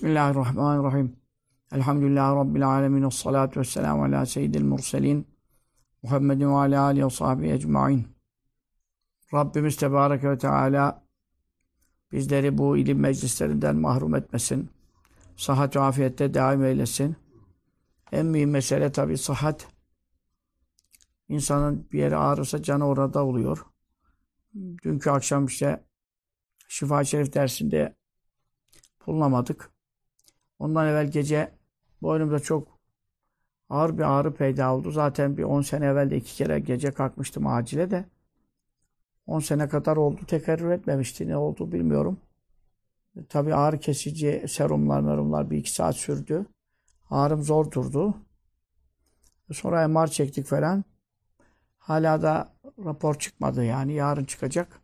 Bismillahirrahmanirrahim. Elhamdülillahi Rabbil alemin. Esselatu vesselamu ala seyyidil murselin. Muhammedin ve ala alihi ve sahbihi ecma'in. Rabbimiz Tebareke ve Teala bizleri bu ilim meclislerinden mahrum etmesin. Sıhhat ve afiyette daim eylesin. En mühim mesele tabi sıhhat. İnsanın bir yeri ağrırsa canı orada oluyor. Dünkü akşam işte Şifa Şerif dersinde bulunamadık. Ondan evvel gece boynumda çok ağır bir ağrı peyda oldu. Zaten bir 10 sene evvel de iki kere gece kalkmıştım acile de. 10 sene kadar oldu. Tekerrür etmemişti. Ne oldu bilmiyorum. E, tabii ağrı kesici serumlar, merumlar bir iki saat sürdü. Ağrım zor durdu. Sonra MR çektik falan. Hala da rapor çıkmadı yani. Yarın çıkacak.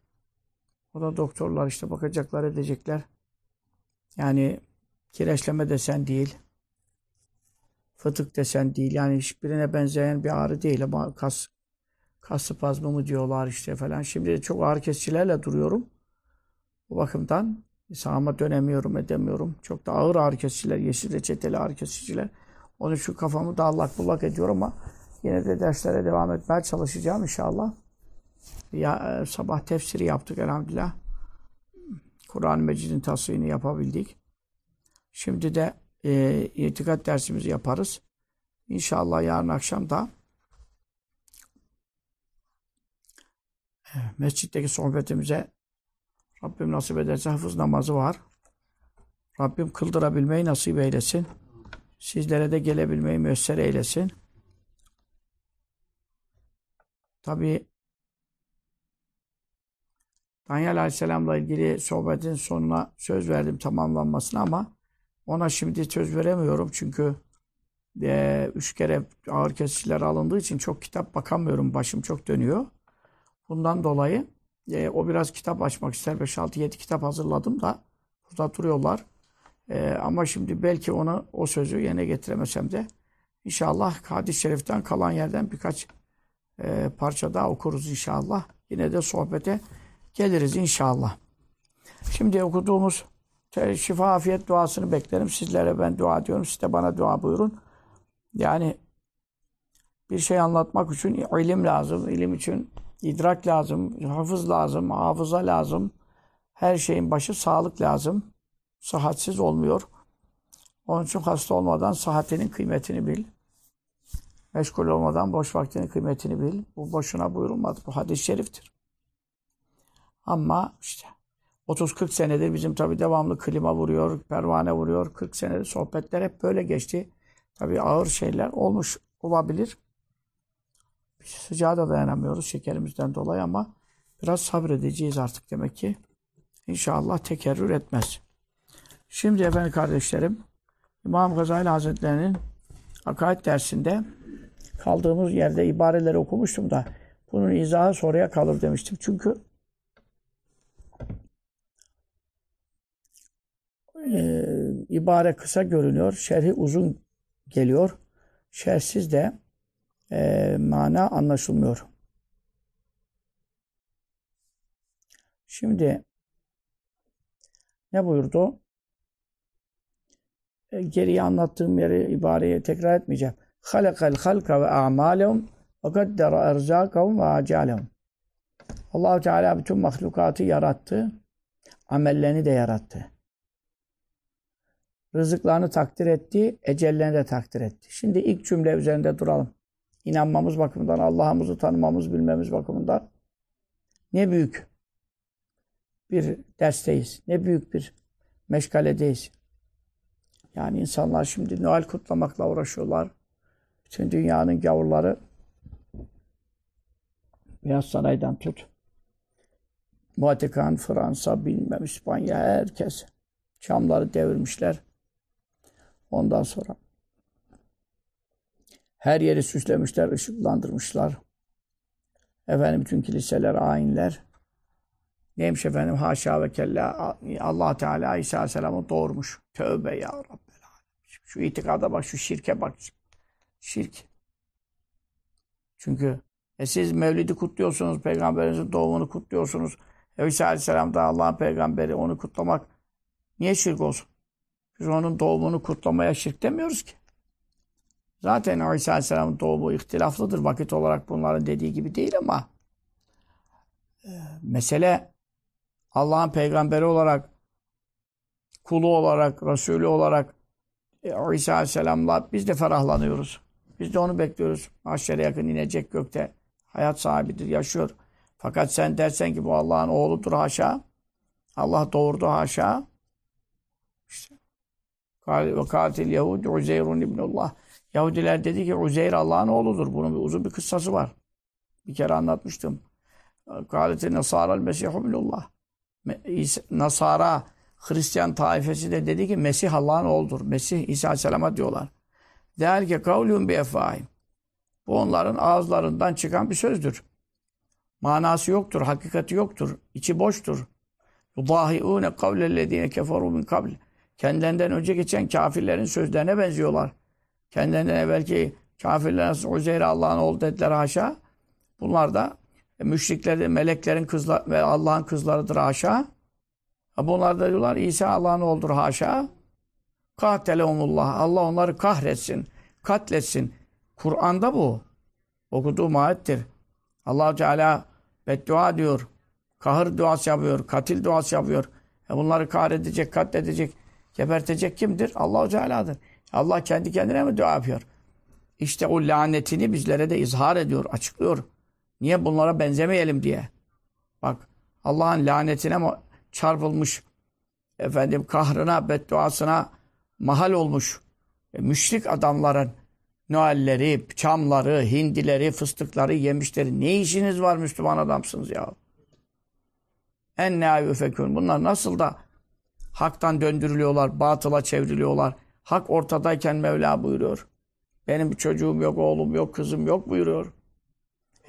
O da doktorlar işte bakacaklar edecekler. Yani kireçleme desen değil. Fıtık desen değil. Yani hiçbirine benzeyen bir ağrı değil ama kas kas spazmı mı diyorlar işte falan. Şimdi çok ağrı kesicilerle duruyorum. Bu bakımdan sağıma dönemiyorum, edemiyorum. Çok da ağır ağrı kesiciler, yeşil reçeteli ağrı kesiciler. Onun şu kafamı da allak bullak ediyor ama yine de derslere devam etmeye çalışacağım inşallah. Ya, e, sabah tefsiri yaptık elhamdülillah. Kur'an-ı Mecid'in tasvini yapabildik. Şimdi de e, itikat dersimizi yaparız. İnşallah yarın akşam da e, mescitteki sohbetimize Rabbim nasip ederse hafız namazı var. Rabbim kıldırabilmeyi nasip eylesin. Sizlere de gelebilmeyi müessere eylesin. Tabi Danyal Aleyhisselam'la ilgili sohbetin sonuna söz verdim tamamlanmasına ama ona şimdi söz veremiyorum çünkü e, üç kere ağır kesiciler alındığı için çok kitap bakamıyorum. Başım çok dönüyor. Bundan dolayı e, o biraz kitap açmak ister. 5-6-7 kitap hazırladım da burada duruyorlar. E, ama şimdi belki onu o sözü yerine getiremesem de inşallah hadis-i şeriften kalan yerden birkaç e, parça daha okuruz inşallah. Yine de sohbete geliriz inşallah. Şimdi okuduğumuz şifa afiyet duasını beklerim. Sizlere ben dua ediyorum. Siz de bana dua buyurun. Yani bir şey anlatmak için ilim lazım. İlim için idrak lazım. Hafız lazım. Hafıza lazım. Her şeyin başı sağlık lazım. Sıhhatsiz olmuyor. Onun için hasta olmadan sıhhatinin kıymetini bil. Meşgul olmadan boş vaktinin kıymetini bil. Bu boşuna buyurulmadı. Bu hadis-i şeriftir. Ama işte 30-40 senedir bizim tabi devamlı klima vuruyor, pervane vuruyor. 40 senedir sohbetler hep böyle geçti. Tabi ağır şeyler olmuş olabilir. Biz sıcağa da dayanamıyoruz şekerimizden dolayı ama biraz sabredeceğiz artık demek ki. İnşallah tekerrür etmez. Şimdi efendim kardeşlerim İmam Gazali Hazretleri'nin akaid dersinde kaldığımız yerde ibareleri okumuştum da bunun izahı soruya kalır demiştim. Çünkü e, ibare kısa görünüyor, şerhi uzun geliyor. Şerhsiz de e, mana anlaşılmıyor. Şimdi ne buyurdu? E, geriye anlattığım yeri ibareyi tekrar etmeyeceğim. halakal halka ve a'malehum ve kaddera erzakahum ve acalehum. Allahu Teala bütün mahlukatı yarattı. Amellerini de yarattı. Rızıklarını takdir etti, ecellerini de takdir etti. Şimdi ilk cümle üzerinde duralım. İnanmamız bakımından, Allah'ımızı tanımamız, bilmemiz bakımından ne büyük bir dersteyiz. Ne büyük bir meşgaledeyiz. Yani insanlar şimdi Noel kutlamakla uğraşıyorlar. Bütün dünyanın gavurları Beyaz Saray'dan tut. Vatikan, Fransa, bilmem İspanya, herkes. Çamları devirmişler. Ondan sonra her yeri süslemişler, ışıklandırmışlar. Efendim bütün kiliseler, ayinler. Neymiş efendim? Haşa ve kella allah Teala İsa Aleyhisselam'ı doğurmuş. Tövbe ya Rabbi. Şu itikada bak, şu şirke bak. Şirk. Çünkü e siz Mevlid'i kutluyorsunuz, Peygamberinizin doğumunu kutluyorsunuz. İsa Aleyhisselam da Allah'ın peygamberi, onu kutlamak niye şirk olsun? Biz onun doğumunu kutlamaya şirk demiyoruz ki. Zaten İsa Aleyhisselam'ın doğumu ihtilaflıdır. Vakit olarak bunların dediği gibi değil ama e, mesele Allah'ın peygamberi olarak kulu olarak, Resulü olarak e, İsa Aleyhisselam'la biz de ferahlanıyoruz. Biz de onu bekliyoruz. Mahşere yakın inecek gökte. Hayat sahibidir, yaşıyor. Fakat sen dersen ki bu Allah'ın oğludur haşa. Allah doğurdu haşa. İşte. Ve katil Yahud Uzeyrun ibnullah. Yahudiler dedi ki Uzeyr Allah'ın oğludur. Bunun bir uzun bir kıssası var. Bir kere anlatmıştım. Kâleti Nasara Mesihu minullah. Nasara Hristiyan taifesi de dedi ki Mesih Allah'ın oğludur. Mesih İsa Aleyhisselam'a diyorlar. Değerke kavlun bi efahim. Bu onların ağızlarından çıkan bir sözdür. Manası yoktur, hakikati yoktur, içi boştur. Yudahiune kavlellezine keferu min kabl. Kendilerinden önce geçen kafirlerin sözlerine benziyorlar. Kendilerinden evvelki kafirler nasıl Uzeyr Allah'ın oğlu dediler haşa. Bunlar da e, müşrikler meleklerin kızlar ve Allah'ın kızlarıdır haşa. Bunlar da diyorlar İsa Allah'ın oğludur haşa. Kahtelehumullah. Allah onları kahretsin, katletsin. Kur'an'da bu. Okuduğum ayettir. allah Teala beddua diyor. Kahır duası yapıyor. Katil duası yapıyor. E bunları kahredecek, katledecek, gebertecek kimdir? allah Teala'dır. Allah kendi kendine mi dua yapıyor? İşte o lanetini bizlere de izhar ediyor, açıklıyor. Niye bunlara benzemeyelim diye. Bak Allah'ın lanetine çarpılmış, efendim kahrına, bedduasına mahal olmuş e, müşrik adamların Noelleri, çamları, hindileri, fıstıkları yemişleri. Ne işiniz var Müslüman adamsınız ya? En ne fekün. Bunlar nasıl da haktan döndürülüyorlar, batıla çevriliyorlar. Hak ortadayken Mevla buyuruyor. Benim bir çocuğum yok, oğlum yok, kızım yok buyuruyor.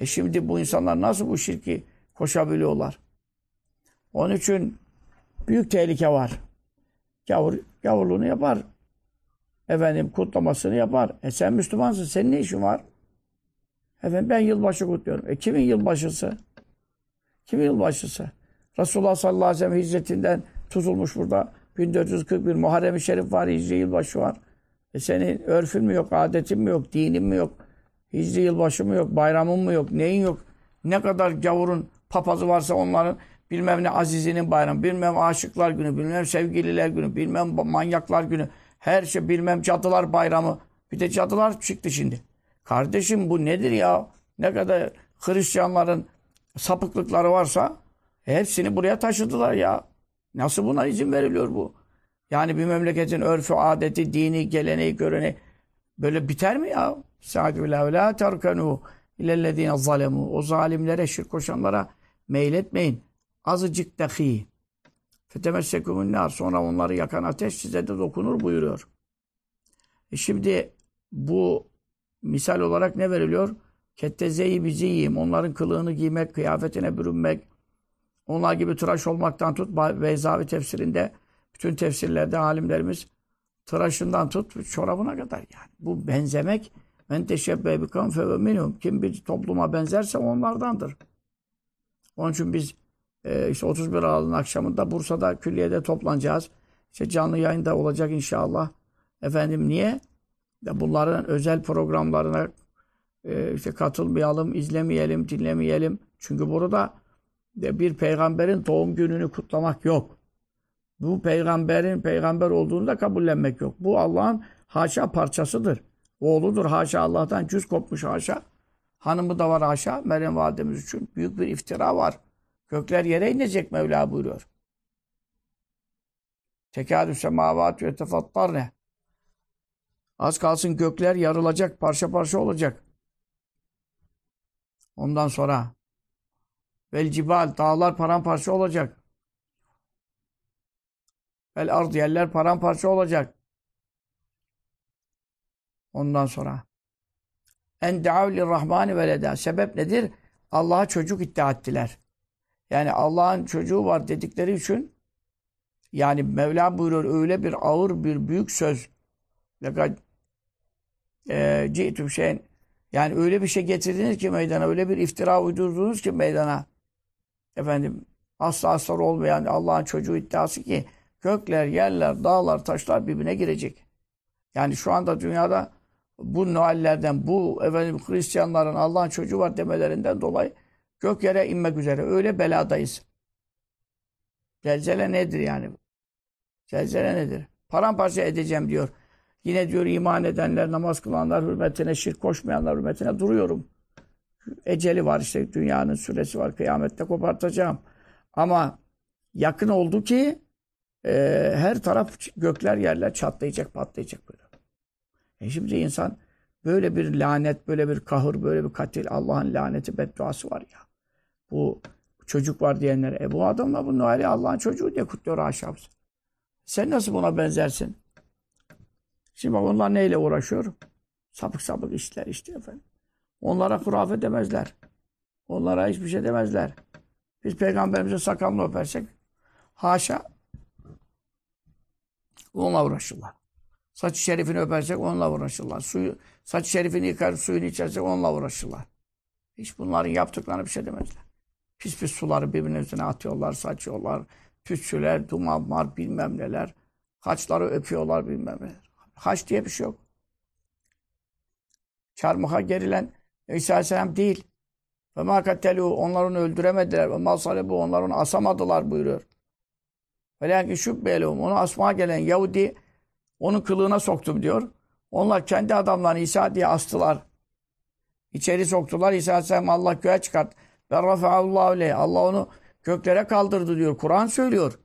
E şimdi bu insanlar nasıl bu şirki koşabiliyorlar? Onun için büyük tehlike var. Gavur, gavurluğunu yapar. Efendim kutlamasını yapar. E sen Müslümansın. Senin ne işin var? Efendim ben yılbaşı kutluyorum. E kimin yılbaşısı? Kimin yılbaşısı? Resulullah sallallahu aleyhi ve sellem hicretinden tutulmuş burada. 1441 Muharrem-i Şerif var, Hicri yılbaşı var. E senin örfün mü yok, adetin mi yok, dinin mi yok, Hicri yılbaşı mı yok, bayramın mı yok, neyin yok? Ne kadar gavurun papazı varsa onların bilmem ne azizinin bayramı, bilmem aşıklar günü, bilmem sevgililer günü, bilmem manyaklar günü, her şey bilmem cadılar bayramı. Bir de cadılar çıktı şimdi. Kardeşim bu nedir ya? Ne kadar Hristiyanların sapıklıkları varsa hepsini buraya taşıdılar ya. Nasıl buna izin veriliyor bu? Yani bir memleketin örfü, adeti, dini, geleneği, göreneği böyle biter mi ya? Sa'dü la la terkenu ilellezine zalemu. O zalimlere, şirk koşanlara meyletmeyin. Azıcık dahi. Fetemessekumun nar. Sonra onları yakan ateş size de dokunur buyuruyor. E şimdi bu misal olarak ne veriliyor? Kettezeyi bizi yiyeyim. Onların kılığını giymek, kıyafetine bürünmek, onlar gibi tıraş olmaktan tut. Beyzavi tefsirinde bütün tefsirlerde alimlerimiz tıraşından tut çorabına kadar yani. Bu benzemek men teşebbe bikam fe minhum. Kim bir topluma benzerse onlardandır. Onun için biz e, işte 31 Aralık'ın akşamında Bursa'da külliyede toplanacağız. İşte canlı yayında olacak inşallah. Efendim niye? Ya bunların özel programlarına e, işte katılmayalım, izlemeyelim, dinlemeyelim. Çünkü burada bir peygamberin doğum gününü kutlamak yok. Bu peygamberin peygamber olduğunu da kabullenmek yok. Bu Allah'ın haşa parçasıdır. Oğludur haşa Allah'tan cüz kopmuş haşa. Hanımı da var haşa. Meryem validemiz için büyük bir iftira var. Gökler yere inecek Mevla buyuruyor. Tekadü semavatü etefattar ne? Az kalsın gökler yarılacak, parça parça olacak. Ondan sonra Vel cibal dağlar paramparça olacak. Vel ard yerler paramparça olacak. Ondan sonra en daavli rahmani veleda. Sebep nedir? Allah'a çocuk iddia ettiler. Yani Allah'ın çocuğu var dedikleri için yani Mevla buyuruyor öyle bir ağır bir büyük söz. Lekad e, şeyin yani öyle bir şey getirdiniz ki meydana, öyle bir iftira uydurdunuz ki meydana efendim asla aslar olmayan Allah'ın çocuğu iddiası ki Gökler, yerler, dağlar, taşlar birbirine girecek. Yani şu anda dünyada bu Noellerden, bu efendim Hristiyanların Allah'ın çocuğu var demelerinden dolayı gök yere inmek üzere. Öyle beladayız. Zelzele nedir yani? Zelzele nedir? Paramparça edeceğim diyor. Yine diyor iman edenler, namaz kılanlar hürmetine, şirk koşmayanlar hürmetine duruyorum. Eceli var işte dünyanın süresi var. Kıyamette kopartacağım. Ama yakın oldu ki e, her taraf gökler yerler çatlayacak, patlayacak böyle. E şimdi insan böyle bir lanet, böyle bir kahır, böyle bir katil, Allah'ın laneti, bedduası var ya. Bu çocuk var diyenler, e bu adamla bu Noel'i Allah'ın çocuğu diye kutluyor haşa. Sen nasıl buna benzersin? Şimdi bak onlar neyle uğraşıyor? Sapık sapık işler işte efendim. Onlara hurafe demezler. Onlara hiçbir şey demezler. Biz peygamberimize sakalını öpersek haşa onunla uğraşırlar. Saç şerifini öpersek onunla uğraşırlar. Suyu, saç şerifini yıkar, suyunu içersek onunla uğraşırlar. Hiç bunların yaptıklarına bir şey demezler. Pis pis suları birbirine üstüne atıyorlar, saçıyorlar. Tütsüler, dumanlar, bilmem neler. Haçları öpüyorlar, bilmem neler. Haç diye bir şey yok. Çarmıha gerilen İsa Aleyhisselam değil. Ve ma kattelu onlar onu öldüremediler. Ve ma salebu onlar onu asamadılar buyuruyor. Ve lakin şübbelehum onu asmaya gelen Yahudi onun kılığına soktum diyor. Onlar kendi adamlarını İsa diye astılar. İçeri soktular. İsa Aleyhisselam Allah göğe çıkart. Ve rafa'allahu aleyh. Allah onu göklere kaldırdı diyor. Kur'an söylüyor.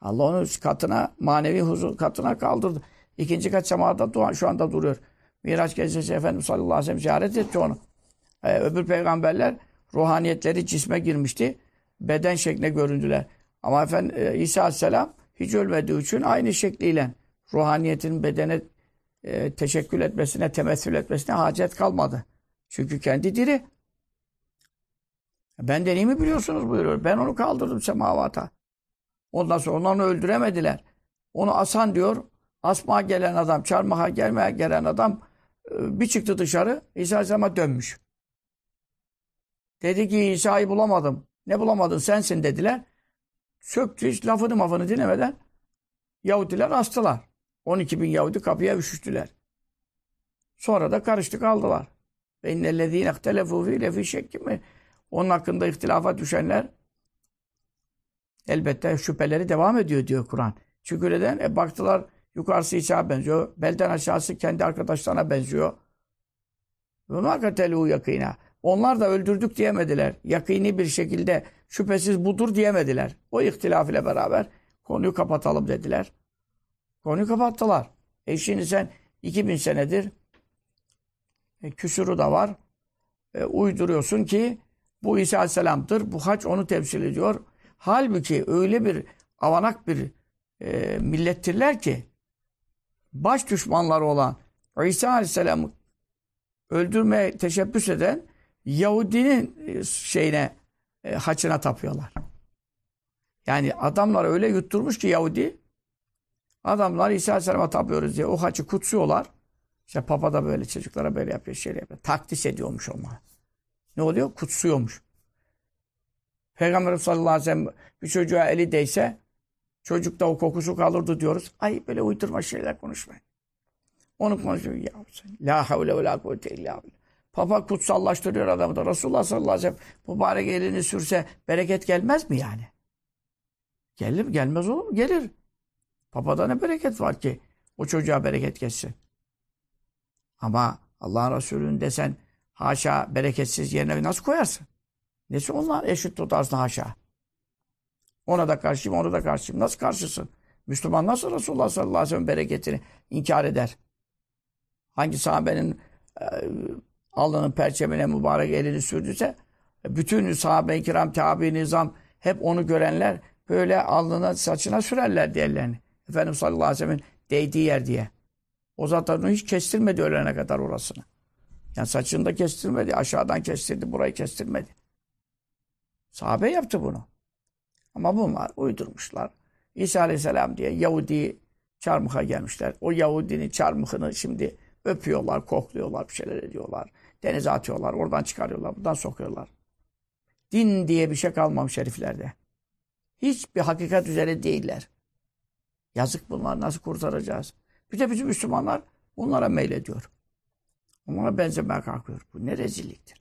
Allah onu katına, manevi huzur katına kaldırdı. İkinci kat semada şu anda duruyor. Miraç gecesi Efendimiz sallallahu aleyhi ve sellem ziyaret etti onu. Ee, öbür peygamberler ruhaniyetleri cisme girmişti. Beden şekline göründüler. Ama Efendim e, İsa aleyhisselam hiç ölmediği için aynı şekliyle ruhaniyetin bedene e, teşekkül etmesine, temessül etmesine hacet kalmadı. Çünkü kendi diri. Benden iyi mi biliyorsunuz buyuruyor. Ben onu kaldırdım semavata. Ondan sonra onu öldüremediler. Onu asan diyor. Asma gelen adam, çarmıha gelmeye gelen adam bir çıktı dışarı. İsa Aleyhisselam'a dönmüş. Dedi ki İsa'yı bulamadım. Ne bulamadın sensin dediler. Söktü hiç lafını mafını dinlemeden Yahudiler astılar. 12 bin Yahudi kapıya üşüştüler. Sonra da karıştık aldılar. Ve innellezîne ihtelefû fî lefî şekki mi? Onun hakkında ihtilafa düşenler elbette şüpheleri devam ediyor diyor Kur'an. Çünkü neden? E baktılar yukarısı İsa'ya benziyor. Belden aşağısı kendi arkadaşlarına benziyor. Ve mâ katelû yakînâ. Onlar da öldürdük diyemediler. Yakini bir şekilde şüphesiz budur diyemediler. O ihtilaf ile beraber konuyu kapatalım dediler. Konuyu kapattılar. E şimdi sen 2000 senedir e, küsuru da var. E, uyduruyorsun ki bu İsa Aleyhisselam'dır. Bu haç onu temsil ediyor. Halbuki öyle bir avanak bir e, millettirler ki baş düşmanları olan İsa Aleyhisselam'ı öldürmeye teşebbüs eden Yahudinin e, şeyine e, haçına tapıyorlar. Yani adamlar öyle yutturmuş ki Yahudi adamlar İsa Aleyhisselam'a tapıyoruz diye o haçı kutsuyorlar. İşte Papa da böyle çocuklara böyle yapıyor, şey yapıyor. Takdis ediyormuş onlar. Ne oluyor? Kutsuyormuş. Peygamber sallallahu aleyhi ve sellem bir çocuğa eli değse çocukta o kokusu kalırdı diyoruz. Ay böyle uydurma şeyler konuşmayın. Onu konuşuyor. Ya la havle ve la kuvvete illa. Papa kutsallaştırıyor adamı da. Resulullah sallallahu aleyhi ve sellem mübarek elini sürse bereket gelmez mi yani? Gelir mi? Gelmez olur mu? Gelir. Papada ne bereket var ki o çocuğa bereket geçsin. Ama Allah'ın Resulü'nün desen haşa bereketsiz yerine nasıl koyarsın? Nesi onlar eşit tutarsın haşa. Ona da karşıyım, ona da karşıyım. Nasıl karşısın? Müslüman nasıl Resulullah sallallahu aleyhi ve sellem bereketini inkar eder? Hangi sahabenin e, alnının perçemine mübarek elini sürdüyse bütün sahabe-i kiram, tabi nizam hep onu görenler böyle alnına, saçına sürerler ellerini. Efendimiz sallallahu aleyhi ve sellem'in değdiği yer diye. O zaten onu hiç kestirmedi ölene kadar orasını. Yani saçını da kestirmedi. Aşağıdan kestirdi, burayı kestirmedi. Sahabe yaptı bunu. Ama bunlar uydurmuşlar. İsa Aleyhisselam diye Yahudi çarmıha gelmişler. O Yahudinin çarmıhını şimdi öpüyorlar, kokluyorlar, bir şeyler ediyorlar. Denize atıyorlar, oradan çıkarıyorlar, buradan sokuyorlar. Din diye bir şey kalmamış heriflerde. Hiçbir hakikat üzere değiller. Yazık bunlar nasıl kurtaracağız? Bir de bizim Müslümanlar bunlara meylediyor. Onlara benzemeye kalkıyor. Bu ne rezilliktir.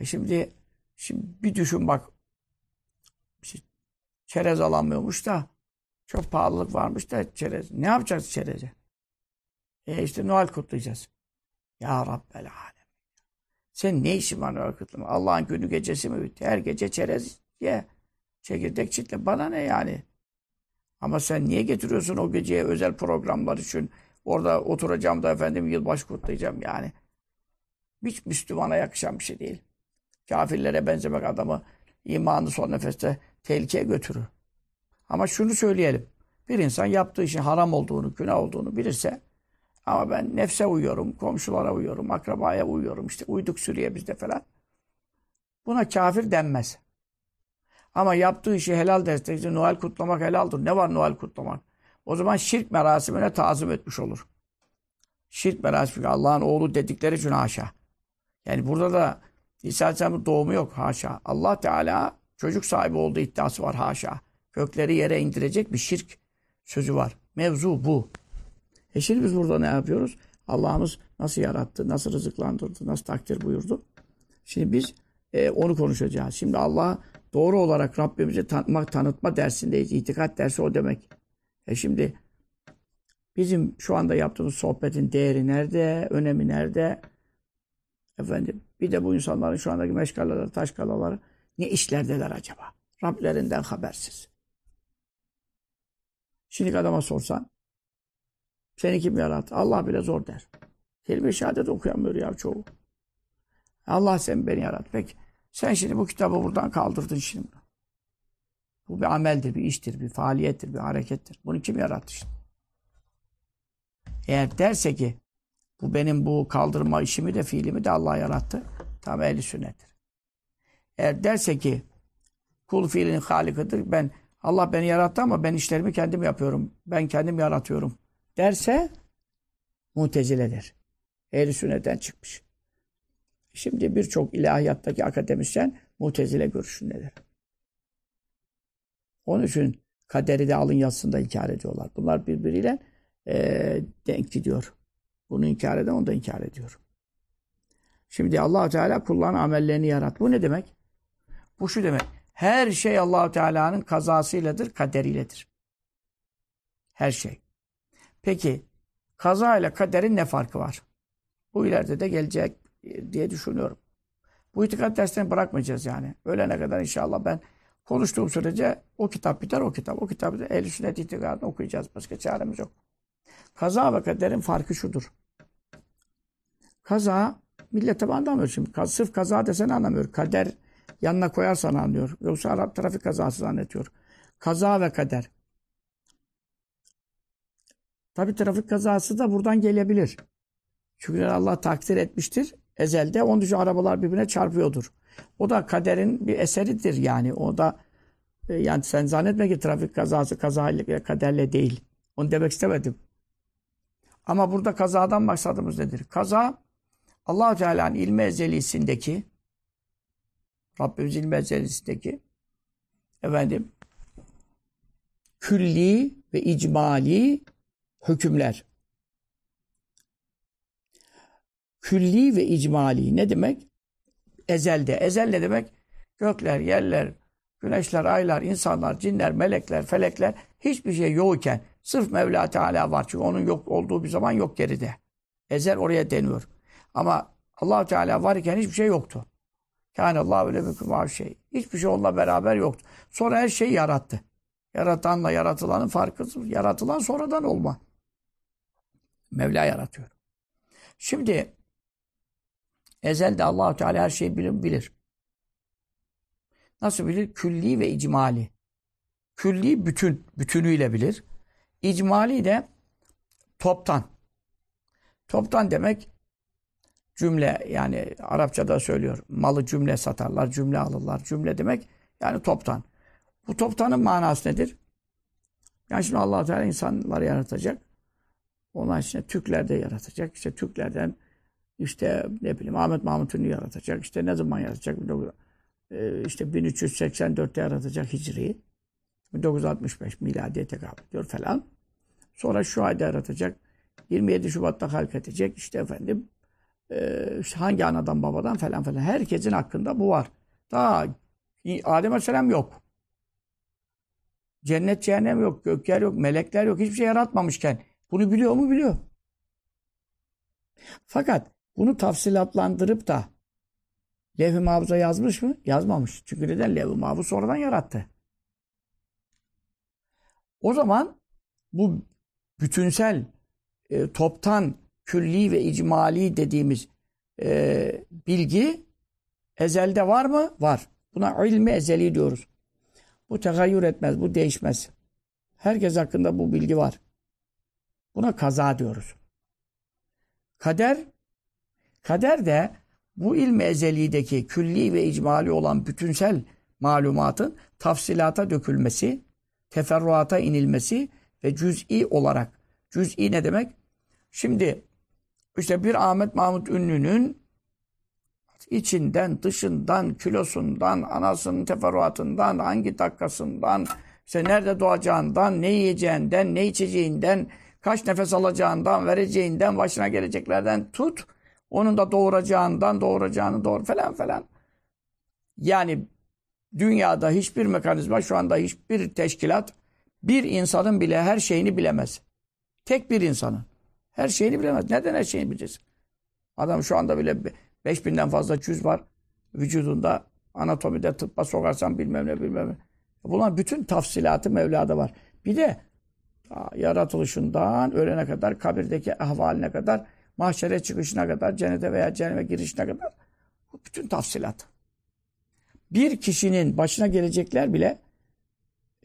E şimdi, şimdi bir düşün bak. Çerez alamıyormuş da çok pahalılık varmış da çerez. Ne yapacağız çerezi? E işte Noel kutlayacağız. Ya Rabbel Alem. Sen ne işin var Noel kutlama? Allah'ın günü gecesi mi bitti? Her gece çerez ye. Çekirdek çitle. Bana ne yani? Ama sen niye getiriyorsun o geceye özel programlar için? Orada oturacağım da efendim yılbaşı kutlayacağım yani. Hiç Müslümana yakışan bir şey değil. Kafirlere benzemek adamı imanı son nefeste tehlikeye götürür. Ama şunu söyleyelim. Bir insan yaptığı işin haram olduğunu, günah olduğunu bilirse ama ben nefse uyuyorum, komşulara uyuyorum, akrabaya uyuyorum, işte uyduk sürüye bizde falan. Buna kafir denmez. Ama yaptığı işi helal derse, işte Noel kutlamak helaldir. Ne var Noel kutlamak? O zaman şirk merasimine tazim etmiş olur. Şirk merasimi, Allah'ın oğlu dedikleri için haşa. Yani burada da İsa Aleyhisselam'ın doğumu yok haşa. Allah Teala çocuk sahibi olduğu iddiası var haşa. Gökleri yere indirecek bir şirk sözü var. Mevzu bu. E şimdi biz burada ne yapıyoruz? Allah'ımız nasıl yarattı, nasıl rızıklandırdı, nasıl takdir buyurdu? Şimdi biz e, onu konuşacağız. Şimdi Allah doğru olarak Rabbimizi tanıtmak, tanıtma dersindeyiz. İtikat dersi o demek. E şimdi bizim şu anda yaptığımız sohbetin değeri nerede, önemi nerede? Efendim bir de bu insanların şu andaki meşgaleleri, taşkalaları ne işlerdeler acaba? Rablerinden habersiz. Şimdi adama sorsan seni kim yarattı? Allah bile zor der. Kelime-i şehadet okuyamıyor ya çoğu. Allah sen beni yarattı. Peki sen şimdi bu kitabı buradan kaldırdın şimdi. Bu bir ameldir, bir iştir, bir faaliyettir, bir harekettir. Bunu kim yarattı şimdi? Eğer derse ki bu benim bu kaldırma işimi de fiilimi de Allah yarattı. Tam ehli sünnettir. Eğer derse ki kul fiilinin halikıdır. Ben Allah beni yarattı ama ben işlerimi kendim yapıyorum. Ben kendim yaratıyorum. Derse muteziledir. Ehli sünnetten çıkmış. Şimdi birçok ilahiyattaki akademisyen mutezile görüşündedir. Onun için kaderi de alın yazısında inkar ediyorlar. Bunlar birbiriyle e, denk gidiyor. Bunu inkar eden onu da inkar ediyor. Şimdi allah Teala kulların amellerini yarat. Bu ne demek? Bu şu demek. Her şey allah Teala'nın kazasıyladır, kaderiyledir. Her şey. Peki kaza ile kaderin ne farkı var? Bu ileride de gelecek diye düşünüyorum. Bu itikat derslerini bırakmayacağız yani. Ölene kadar inşallah ben konuştuğum sürece o kitap biter, o kitap, o kitap biter. Ehl-i sünnet itikadını okuyacağız. Başka çaremiz yok. Kaza ve kaderin farkı şudur. Kaza millet tabi anlamıyor şimdi. Sırf kaza desen anlamıyor. Kader yanına koyarsan anlıyor. Yoksa Arap trafik kazası zannediyor. Kaza ve kader. Tabi trafik kazası da buradan gelebilir. Çünkü Allah takdir etmiştir. Ezelde onun için arabalar birbirine çarpıyordur. O da kaderin bir eseridir yani. O da e, yani sen zannetme ki trafik kazası kazayla kaderle değil. Onu demek istemedim. Ama burada kazadan maksadımız nedir? Kaza allah Teala'nın ilmi ezelisindeki Rabbimiz ilmi ezelisindeki efendim külli ve icmali hükümler. Külli ve icmali ne demek? Ezelde. Ezel ne demek? Gökler, yerler, güneşler, aylar, insanlar, cinler, melekler, felekler hiçbir şey yokken sırf Mevla Teala var. Çünkü onun yok olduğu bir zaman yok geride. Ezel oraya deniyor. Ama allah Teala varken hiçbir şey yoktu. Yani Allah öyle bir şey. Hiçbir şey onunla beraber yoktu. Sonra her şeyi yarattı. Yaratanla yaratılanın farkı yaratılan sonradan olma. Mevla yaratıyor. Şimdi ezelde allah Teala her şeyi bilir, bilir. Nasıl bilir? Külli ve icmali. Külli bütün, bütünüyle bilir. İcmali de toptan. Toptan demek cümle yani Arapçada söylüyor. Malı cümle satarlar, cümle alırlar. Cümle demek yani toptan. Bu toptanın manası nedir? Yani şimdi allah Teala insanları yaratacak. Onlar işte Türkler de yaratacak. İşte Türklerden işte ne bileyim Ahmet Mahmut Ünlü yaratacak. İşte ne zaman yaratacak? Ee, işte 1384'te yaratacak Hicri'yi. 1965 miladiye tekabül ediyor falan. Sonra şu ayda yaratacak. 27 Şubat'ta halk edecek. İşte efendim e, işte hangi anadan babadan falan falan. Herkesin hakkında bu var. Daha Adem Aleyhisselam yok. Cennet cehennem yok, gökler yok, melekler yok. Hiçbir şey yaratmamışken. Bunu biliyor mu? Biliyor. Fakat bunu tafsilatlandırıp da levh-i mahfuza yazmış mı? Yazmamış. Çünkü neden? Levh-i mahfuz sonradan yarattı. O zaman bu bütünsel, e, toptan, külli ve icmali dediğimiz e, bilgi ezelde var mı? Var. Buna ilmi ezeli diyoruz. Bu tegayyür etmez, bu değişmez. Herkes hakkında bu bilgi var. Buna kaza diyoruz. Kader, kader de bu ilmi ezelideki külli ve icmali olan bütünsel malumatın tafsilata dökülmesi, teferruata inilmesi ve cüz'i olarak. Cüz'i ne demek? Şimdi işte bir Ahmet Mahmut Ünlü'nün içinden, dışından, kilosundan, anasının teferruatından, hangi dakikasından, işte nerede doğacağından, ne yiyeceğinden, ne içeceğinden, kaç nefes alacağından, vereceğinden, başına geleceklerden tut. Onun da doğuracağından, doğuracağını doğur falan falan. Yani dünyada hiçbir mekanizma, şu anda hiçbir teşkilat bir insanın bile her şeyini bilemez. Tek bir insanın. Her şeyini bilemez. Neden her şeyini bileceksin? Adam şu anda bile 5000'den fazla cüz var. Vücudunda anatomide tıbba sokarsan bilmem ne bilmem ne. Bunlar bütün tafsilatı Mevla'da var. Bir de yaratılışından ölene kadar, kabirdeki ahvaline kadar, mahşere çıkışına kadar, cennete veya cehenneme girişine kadar bütün tafsilat. Bir kişinin başına gelecekler bile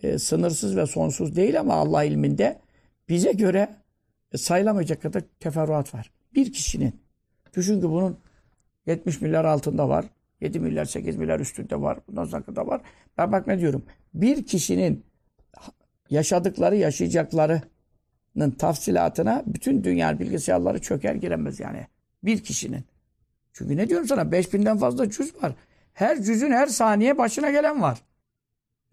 e, sınırsız ve sonsuz değil ama Allah ilminde bize göre e, sayılamayacak kadar teferruat var. Bir kişinin. Düşün ki bunun 70 milyar altında var. 7 milyar, 8 milyar üstünde var. Bundan sonra da var. Ben bak ne diyorum. Bir kişinin yaşadıkları, yaşayacaklarının tafsilatına bütün dünya bilgisayarları çöker giremez yani. Bir kişinin. Çünkü ne diyorum sana? 5000'den fazla cüz var. Her cüzün her saniye başına gelen var.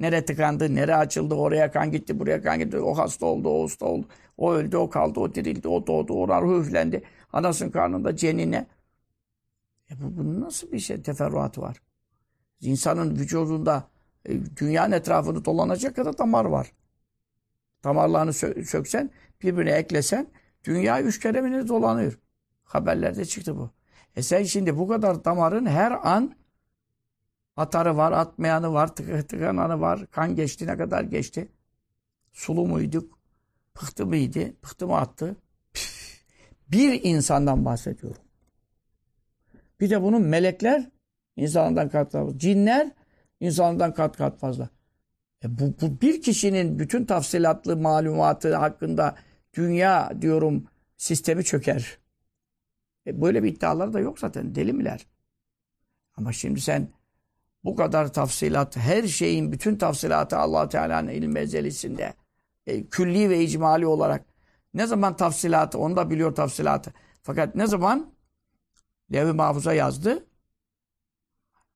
Nere tıkandı, nere açıldı, oraya kan gitti, buraya kan gitti, o hasta oldu, o usta oldu, o öldü, o kaldı, o dirildi, o doğdu, o üflendi. Anasının karnında cenine. E bu, bunun nasıl bir şey teferruatı var? İnsanın vücudunda e, dünyanın etrafını dolanacak kadar damar var. Damarlarını sö söksen, birbirine eklesen dünya üç kere mi dolanıyor. Haberlerde çıktı bu. E sen şimdi bu kadar damarın her an atarı var, atmayanı var, tık tıkananı var. Kan geçti ne kadar geçti. Sulu muyduk? Pıhtı mıydı? Pıhtı mı attı? Bir insandan bahsediyorum. Bir de bunun melekler insandan kat kat fazla. Cinler insandan kat kat fazla. E bu, bu bir kişinin bütün tafsilatlı malumatı hakkında dünya diyorum sistemi çöker. E böyle bir iddialar da yok zaten. Deli miler? Ama şimdi sen bu kadar tafsilat, her şeyin bütün tafsilatı allah Teala'nın ilmi ezelisinde e, külli ve icmali olarak ne zaman tafsilatı, onu da biliyor tafsilatı. Fakat ne zaman Levi Mahfuz'a yazdı.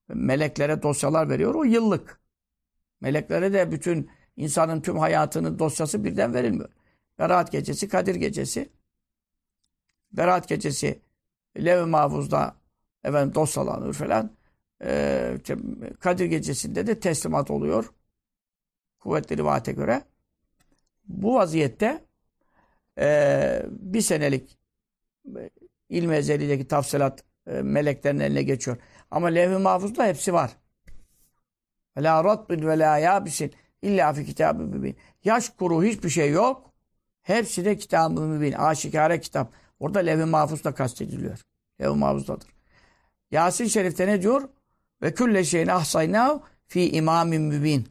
Meleklere dosyalar veriyor. O yıllık. Meleklere de bütün insanın tüm hayatının dosyası birden verilmiyor. Berat gecesi, Kadir gecesi. Berat gecesi Levi Mahfuz'da efendim dosyalanır falan. Ee, Kadir gecesinde de teslimat oluyor. Kuvvetli rivayete göre. Bu vaziyette e, bir senelik ilmi ezelideki tafsilat e, meleklerin eline geçiyor. Ama levh-i mahfuzda hepsi var. La ratbin ve la yabisin illa fi kitabı mübin. Yaş kuru hiçbir şey yok. Hepsi de kitab-ı mübin. Aşikare kitap. Orada levh-i mahfuzda kastediliyor. Levh-i mahfuzdadır. Yasin Şerif'te ne diyor? Ve külle şeyin ahsaynav fi imamin mübin.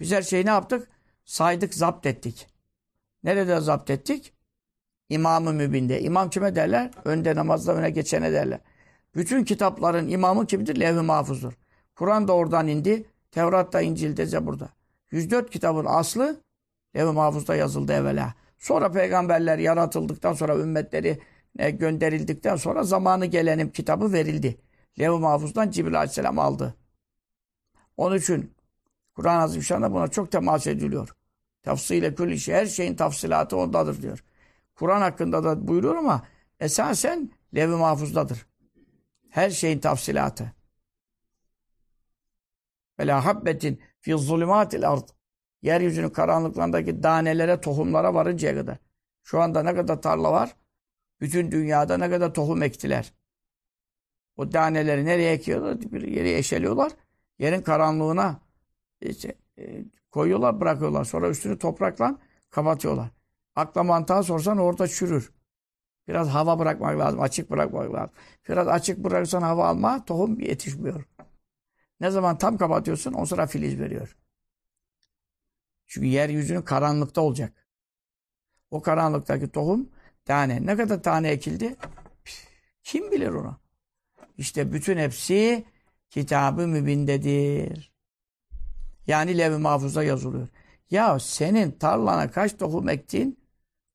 Biz her şeyi ne yaptık? Saydık, zapt ettik. Nerede zapt ettik? İmam-ı Mübin'de. İmam kime derler? Önde namazda öne geçene derler. Bütün kitapların imamı kimdir? Levh-i Mahfuz'dur. Kur'an da oradan indi. Tevrat da İncil'de, Zebur'da. 104 kitabın aslı Levh-i Mahfuz'da yazıldı evvela. Sonra peygamberler yaratıldıktan sonra ümmetleri gönderildikten sonra zamanı gelenim kitabı verildi. Levh-i Mahfuz'dan Cibril Aleyhisselam aldı. Onun için Kur'an-ı Azimüşşan'da buna çok temas ediliyor. Tafsile külli şey, her şeyin tafsilatı ondadır diyor. Kur'an hakkında da buyuruyor ama esasen lev-i mahfuzdadır. Her şeyin tafsilatı. Ve la habbetin fi zulümatil ard. Yeryüzünün karanlıklarındaki danelere, tohumlara varıncaya kadar. Şu anda ne kadar tarla var? Bütün dünyada ne kadar tohum ektiler. O taneleri nereye ekiyorlar? Bir yere eşeliyorlar. Yerin karanlığına işte, e, koyuyorlar, bırakıyorlar. Sonra üstünü toprakla kapatıyorlar. Akla mantığa sorsan orada çürür. Biraz hava bırakmak lazım, açık bırakmak lazım. Biraz açık bırakırsan hava alma, tohum yetişmiyor. Ne zaman tam kapatıyorsun, o sıra filiz veriyor. Çünkü yeryüzünün karanlıkta olacak. O karanlıktaki tohum tane. Ne kadar tane ekildi? Kim bilir onu? İşte bütün hepsi kitabı mübindedir. Yani lev-i mahfuzda yazılıyor. Ya senin tarlana kaç tohum ektin?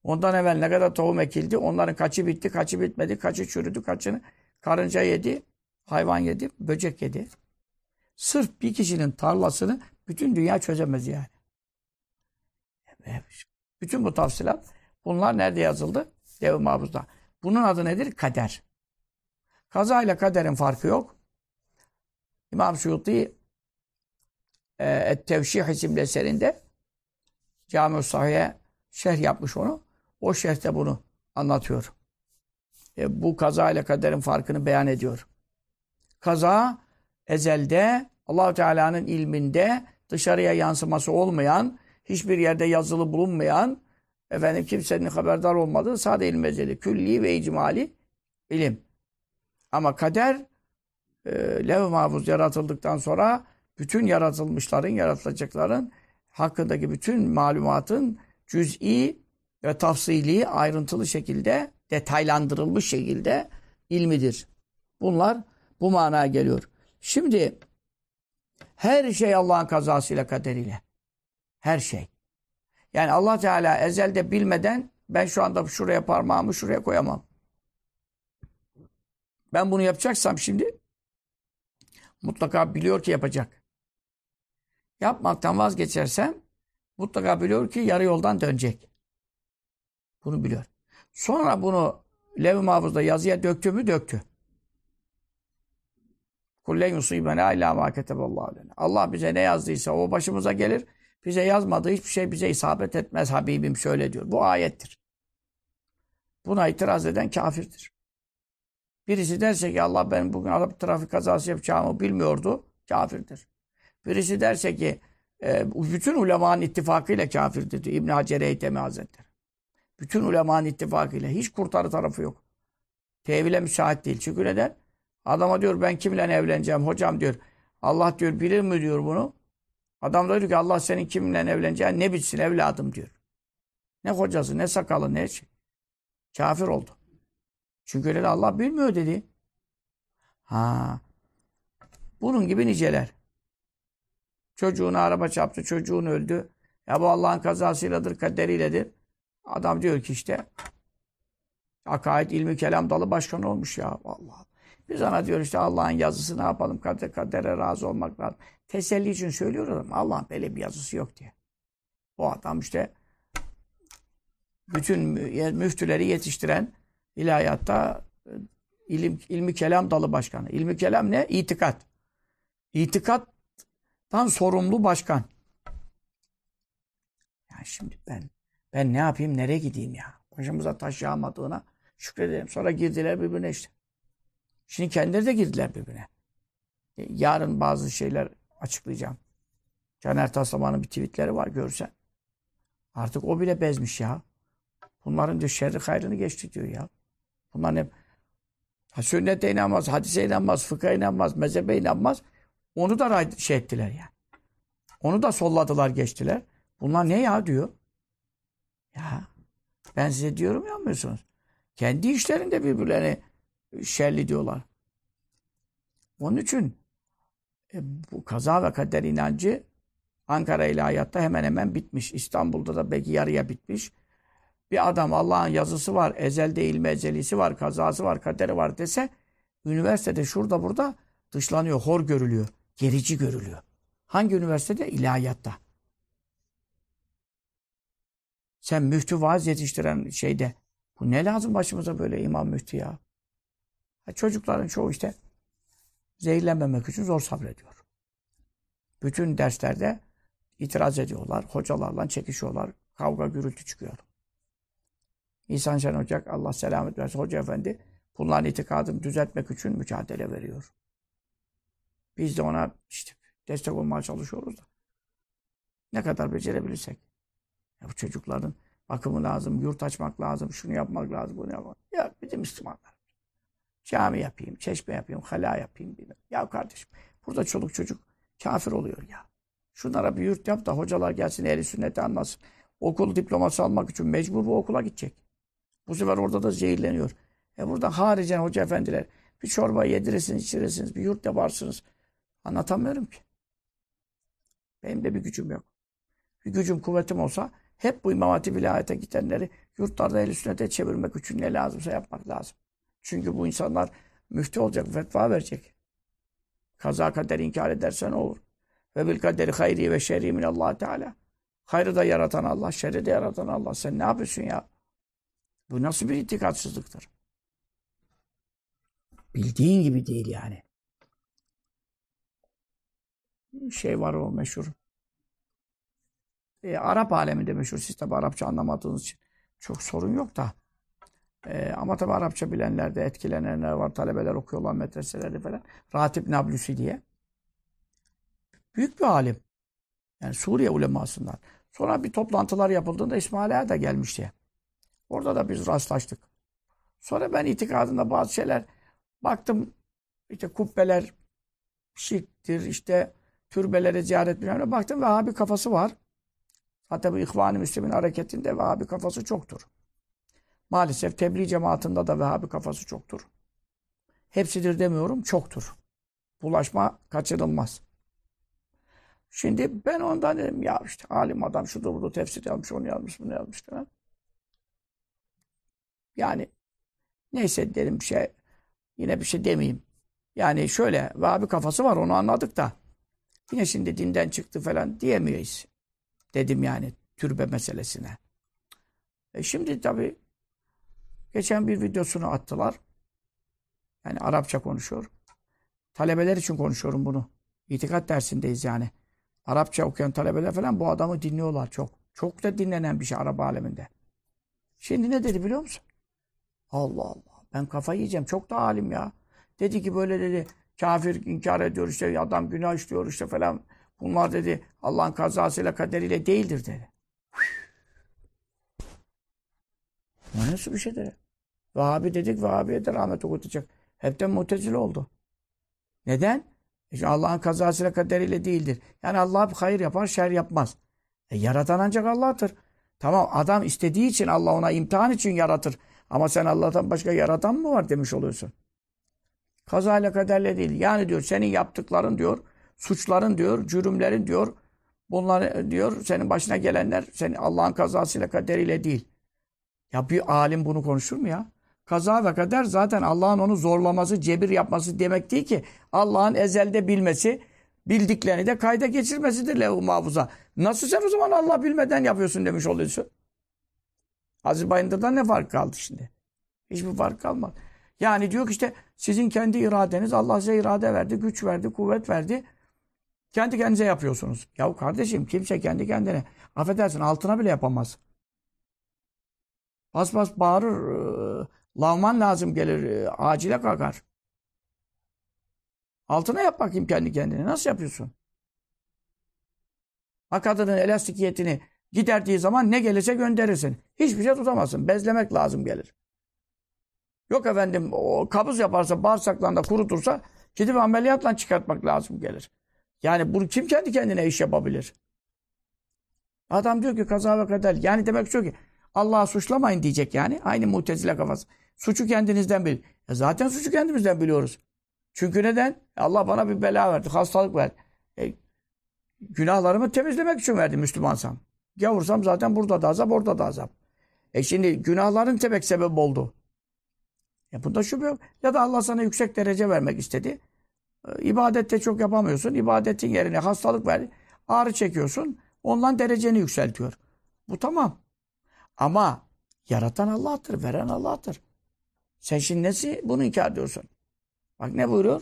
Ondan evvel ne kadar tohum ekildi? Onların kaçı bitti, kaçı bitmedi, kaçı çürüdü, kaçını karınca yedi, hayvan yedi, böcek yedi. Sırf bir kişinin tarlasını bütün dünya çözemez yani. Bütün bu tafsilat bunlar nerede yazıldı? Dev Mahfuz'da. Bunun adı nedir? Kader. Kaza ile kaderin farkı yok. İmam Suyuti e, Et-Tevşih isimli eserinde Cami-ı Sahih'e şerh yapmış onu. O şerhte bunu anlatıyor. E, bu kaza ile kaderin farkını beyan ediyor. Kaza ezelde allah Teala'nın ilminde dışarıya yansıması olmayan, hiçbir yerde yazılı bulunmayan, efendim kimsenin haberdar olmadığı sade ilm ezeli, külli ve icmali ilim. Ama kader e, lev mahfuz yaratıldıktan sonra bütün yaratılmışların, yaratılacakların hakkındaki bütün malumatın cüz'i ve tafsili ayrıntılı şekilde detaylandırılmış şekilde ilmidir. Bunlar bu manaya geliyor. Şimdi her şey Allah'ın kazasıyla kaderiyle. Her şey. Yani Allah Teala ezelde bilmeden ben şu anda şuraya parmağımı şuraya koyamam. Ben bunu yapacaksam şimdi mutlaka biliyor ki yapacak. Yapmaktan vazgeçersem mutlaka biliyor ki yarı yoldan dönecek. Bunu biliyor. Sonra bunu Lev-i Mahfuz'da yazıya döktü mü? Döktü. Kullen yusibena illa ma keteballahu. Allah bize ne yazdıysa o başımıza gelir. Bize yazmadığı hiçbir şey bize isabet etmez Habibim şöyle diyor. Bu ayettir. Buna itiraz eden kafirdir. Birisi derse ki Allah benim bugün alıp trafik kazası yapacağımı bilmiyordu. Kafirdir. Birisi derse ki e, bütün ulemanın ittifakıyla kafirdir diyor. İbn-i Hacer Eytemi Hazretleri. Bütün ulemanın ittifakıyla. Hiç kurtarı tarafı yok. Tevile müsait değil. Çünkü neden? Adama diyor ben kimle evleneceğim hocam diyor. Allah diyor bilir mi diyor bunu. Adam da diyor ki Allah senin kiminle evleneceğin ne bitsin evladım diyor. Ne hocası ne sakalı ne şey. Kafir oldu. Çünkü öyle Allah bilmiyor dedi. Ha. Bunun gibi niceler. Çocuğuna araba çarptı, çocuğun öldü. Ya bu Allah'ın kazasıyladır, kaderiyledir. Adam diyor ki işte akaid ilmi kelam dalı başkanı olmuş ya. Allah. Biz ona diyor işte Allah'ın yazısı ne yapalım kader, kadere razı olmak lazım. Teselli için söylüyor adam. Allah'ın böyle bir yazısı yok diye. O adam işte bütün müftüleri yetiştiren ilahiyatta e, ilim, ilmi kelam dalı başkanı. İlmi kelam ne? İtikat. İtikattan sorumlu başkan. Yani şimdi ben ben ne yapayım, nereye gideyim ya? Başımıza taş yağmadığına şükredelim. Sonra girdiler birbirine işte. Şimdi kendileri de girdiler birbirine. E, yarın bazı şeyler açıklayacağım. Caner Taslaman'ın bir tweetleri var görsen. Artık o bile bezmiş ya. Bunların diyor şerri hayrını geçti diyor ya. Bunlar hep ha, sünnete inanmaz, hadise inanmaz, fıkha inanmaz, mezhebe inanmaz. Onu da şey ettiler yani. Onu da solladılar, geçtiler. Bunlar ne ya diyor. Ya ben size diyorum ya anlıyorsunuz. Kendi işlerinde birbirlerine şerli diyorlar. Onun için e, bu kaza ve kader inancı Ankara ile hayatta hemen hemen bitmiş. İstanbul'da da belki yarıya bitmiş bir adam Allah'ın yazısı var, ezelde ilmi ezelisi var, kazası var, kaderi var dese üniversitede şurada burada dışlanıyor, hor görülüyor, gerici görülüyor. Hangi üniversitede? İlahiyatta. Sen müftü vaaz yetiştiren şeyde. Bu ne lazım başımıza böyle imam müftü ya? Çocukların çoğu işte zehirlenmemek için zor sabrediyor. Bütün derslerde itiraz ediyorlar. Hocalarla çekişiyorlar. Kavga gürültü çıkıyor. İhsan Şen Ocak Allah selamet versin. Hoca efendi bunların itikadını düzeltmek için mücadele veriyor. Biz de ona işte destek olmaya çalışıyoruz da. Ne kadar becerebilirsek. Ya bu çocukların bakımı lazım, yurt açmak lazım, şunu yapmak lazım, bunu yapmak. Ya bizim Müslümanlar. Cami yapayım, çeşme yapayım, hala yapayım. Bilmem. Ya kardeşim burada çoluk çocuk kafir oluyor ya. Şunlara bir yurt yap da hocalar gelsin, ehli sünneti anlasın. Okul diploması almak için mecbur bu okula gidecek. Bu sefer orada da zehirleniyor. E burada haricen hoca efendiler bir çorba yedirirsiniz, içirirsiniz, bir yurt yaparsınız. Anlatamıyorum ki. Benim de bir gücüm yok. Bir gücüm, kuvvetim olsa hep bu İmam Hatip vilayete gidenleri yurtlarda el sünnete çevirmek için ne lazımsa yapmak lazım. Çünkü bu insanlar müftü olacak, fetva verecek. Kaza kader inkar edersen olur. Ve bil kaderi hayri ve şerri min Allah Teala. Hayrı da yaratan Allah, şerri de yaratan Allah. Sen ne yapıyorsun ya? Bu nasıl bir itikatsızlıktır? Bildiğin gibi değil yani. Şey var o meşhur. E, Arap aleminde meşhur. Siz tabi Arapça anlamadığınız için çok sorun yok da. E, ama tabi Arapça bilenler de etkilenenler var. Talebeler okuyorlar medreselerde falan. Ratip Nablusi diye. Büyük bir alim. Yani Suriye ulemasından. Sonra bir toplantılar yapıldığında İsmail da gelmişti. Orada da biz rastlaştık. Sonra ben itikadında bazı şeyler baktım işte kubbeler şirktir, işte türbeleri ziyaret bilmem Baktım Vehhabi kafası var. Hatta bu İhvan-ı Müslümin hareketinde Vehhabi kafası çoktur. Maalesef tebliğ cemaatinde de Vehhabi kafası çoktur. Hepsidir demiyorum, çoktur. Bulaşma kaçırılmaz. Şimdi ben ondan dedim ya işte alim adam şudur burada tefsir yazmış, onu yazmış, bunu yazmış falan. Yani neyse dedim şey yine bir şey demeyeyim. Yani şöyle Vahhabi kafası var onu anladık da yine şimdi dinden çıktı falan diyemeyiz. Dedim yani türbe meselesine. E şimdi tabi geçen bir videosunu attılar. Yani Arapça konuşuyor. Talebeler için konuşuyorum bunu. İtikat dersindeyiz yani. Arapça okuyan talebeler falan bu adamı dinliyorlar çok. Çok da dinlenen bir şey Arap aleminde. Şimdi ne dedi biliyor musun? Allah Allah. Ben kafayı yiyeceğim. Çok da alim ya. Dedi ki böyle dedi kafir inkar ediyor işte adam günah işliyor işte falan. Bunlar dedi Allah'ın kazasıyla kaderiyle değildir dedi. Bu nasıl bir şey dedi? Vahabi dedik Vahabi'ye de rahmet okutacak. Hepten mutezile oldu. Neden? E Allah'ın kazasıyla kaderiyle değildir. Yani Allah hayır yapar, şer yapmaz. E yaratan ancak Allah'tır. Tamam adam istediği için Allah ona imtihan için yaratır. Ama sen Allah'tan başka yaratan mı var demiş oluyorsun. Kazayla kaderle değil. Yani diyor senin yaptıkların diyor, suçların diyor, cürümlerin diyor, bunlar diyor senin başına gelenler senin Allah'ın kazasıyla kaderiyle değil. Ya bir alim bunu konuşur mu ya? Kaza ve kader zaten Allah'ın onu zorlaması, cebir yapması demek değil ki. Allah'ın ezelde bilmesi, bildiklerini de kayda geçirmesidir lehu mahfuza. Nasıl sen o zaman Allah bilmeden yapıyorsun demiş oluyorsun. Aziz Bayındır'dan ne fark kaldı şimdi? Hiçbir fark kalmadı. Yani diyor ki işte sizin kendi iradeniz Allah size irade verdi, güç verdi, kuvvet verdi. Kendi kendinize yapıyorsunuz. Ya kardeşim kimse kendi kendine affedersin altına bile yapamaz. Bas bas bağırır. Lavman lazım gelir. Acile kalkar. Altına yap bakayım kendi kendine. Nasıl yapıyorsun? Ha kadının elastikiyetini Giderdiği zaman ne gelirse gönderirsin. Hiçbir şey tutamazsın. Bezlemek lazım gelir. Yok efendim o kabız yaparsa bağırsaklarında kurutursa gidip ameliyatla çıkartmak lazım gelir. Yani bunu kim kendi kendine iş yapabilir? Adam diyor ki kaza ve kader. Yani demek istiyor ki Allah'a suçlamayın diyecek yani. Aynı mutezile kafası. Suçu kendinizden bil. E zaten suçu kendimizden biliyoruz. Çünkü neden? Allah bana bir bela verdi, hastalık verdi. E, günahlarımı temizlemek için verdi Müslümansam. Gavursam zaten burada da azap, orada da azap. E şimdi günahların tebek sebep oldu. E bunda şüphe yok. Ya da Allah sana yüksek derece vermek istedi. e, ibadette çok yapamıyorsun. İbadetin yerine hastalık ver. Ağrı çekiyorsun. Ondan dereceni yükseltiyor. Bu tamam. Ama yaratan Allah'tır, veren Allah'tır. Sen şimdi nasıl bunu inkar ediyorsun? Bak ne buyuruyor?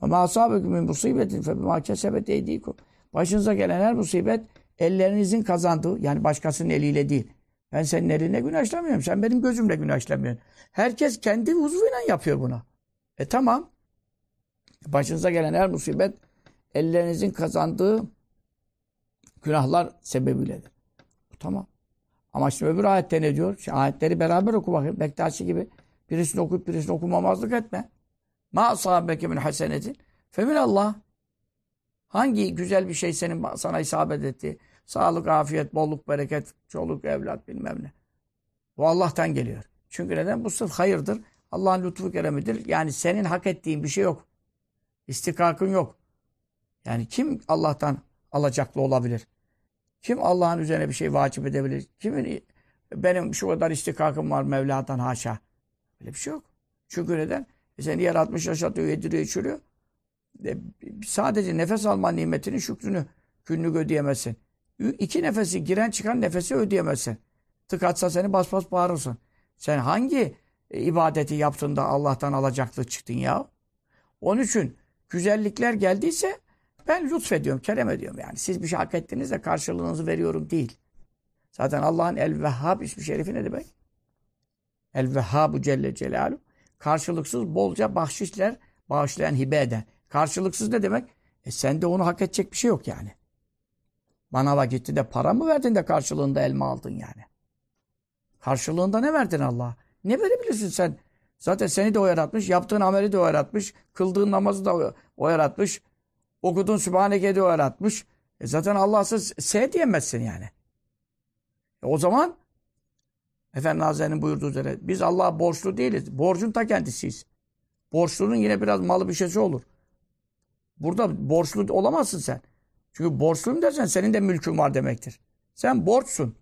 Ama asabeküm min musibetin fe eydikum. Başınıza gelen her musibet ellerinizin kazandığı yani başkasının eliyle değil. Ben senin eline günahlamıyorum. Sen benim gözümle günahlamıyorsun. Herkes kendi uzvuyla yapıyor bunu. E tamam. Başınıza gelen her musibet ellerinizin kazandığı günahlar sebebiyledir. Bu tamam. Ama şimdi öbür ayette ne diyor? Şimdi ayetleri beraber oku bakayım. Bektaşi gibi birisini okuyup birisini okumamazlık etme. Ma asabeke min hasenetin femin Allah. Hangi güzel bir şey senin sana isabet etti? Sağlık, afiyet, bolluk, bereket, çoluk, evlat bilmem ne. Bu Allah'tan geliyor. Çünkü neden? Bu sırf hayırdır. Allah'ın lütfu keremidir. Yani senin hak ettiğin bir şey yok. İstikakın yok. Yani kim Allah'tan alacaklı olabilir? Kim Allah'ın üzerine bir şey vacip edebilir? Kimin benim şu kadar istikakım var Mevla'dan haşa. Öyle bir şey yok. Çünkü neden? E seni yaratmış, yaşatıyor, yediriyor, içiriyor. E, sadece nefes alma nimetinin şükrünü günlük ödeyemezsin. İki nefesi, giren çıkan nefesi ödeyemezsin. Tık atsa seni bas bas bağırırsın. Sen hangi e, ibadeti yaptın da Allah'tan alacaklı çıktın ya? Onun için güzellikler geldiyse ben lütfediyorum, kerem ediyorum yani. Siz bir şey hak ettiniz de karşılığınızı veriyorum değil. Zaten Allah'ın El-Vehhab ismi şerifi ne demek? El-Vehhabu Celle Celaluhu. Karşılıksız bolca bahşişler bağışlayan hibe eden. Karşılıksız ne demek? E sende onu hak edecek bir şey yok yani. Bana gitti de para mı verdin de karşılığında elma aldın yani? Karşılığında ne verdin Allah? Ne verebilirsin sen? Zaten seni de o yaratmış, yaptığın ameli de o yaratmış, kıldığın namazı da o yaratmış, okuduğun Sübhaneke'yi de o yaratmış. E zaten Allah'sız se diyemezsin yani. E o zaman Efendi Hazretleri'nin buyurduğu üzere biz Allah'a borçlu değiliz. Borcun ta kendisiyiz. Borçlunun yine biraz malı bir şeysi olur. Burada borçlu olamazsın sen. Çünkü borçluyum dersen senin de mülkün var demektir. Sen borçsun.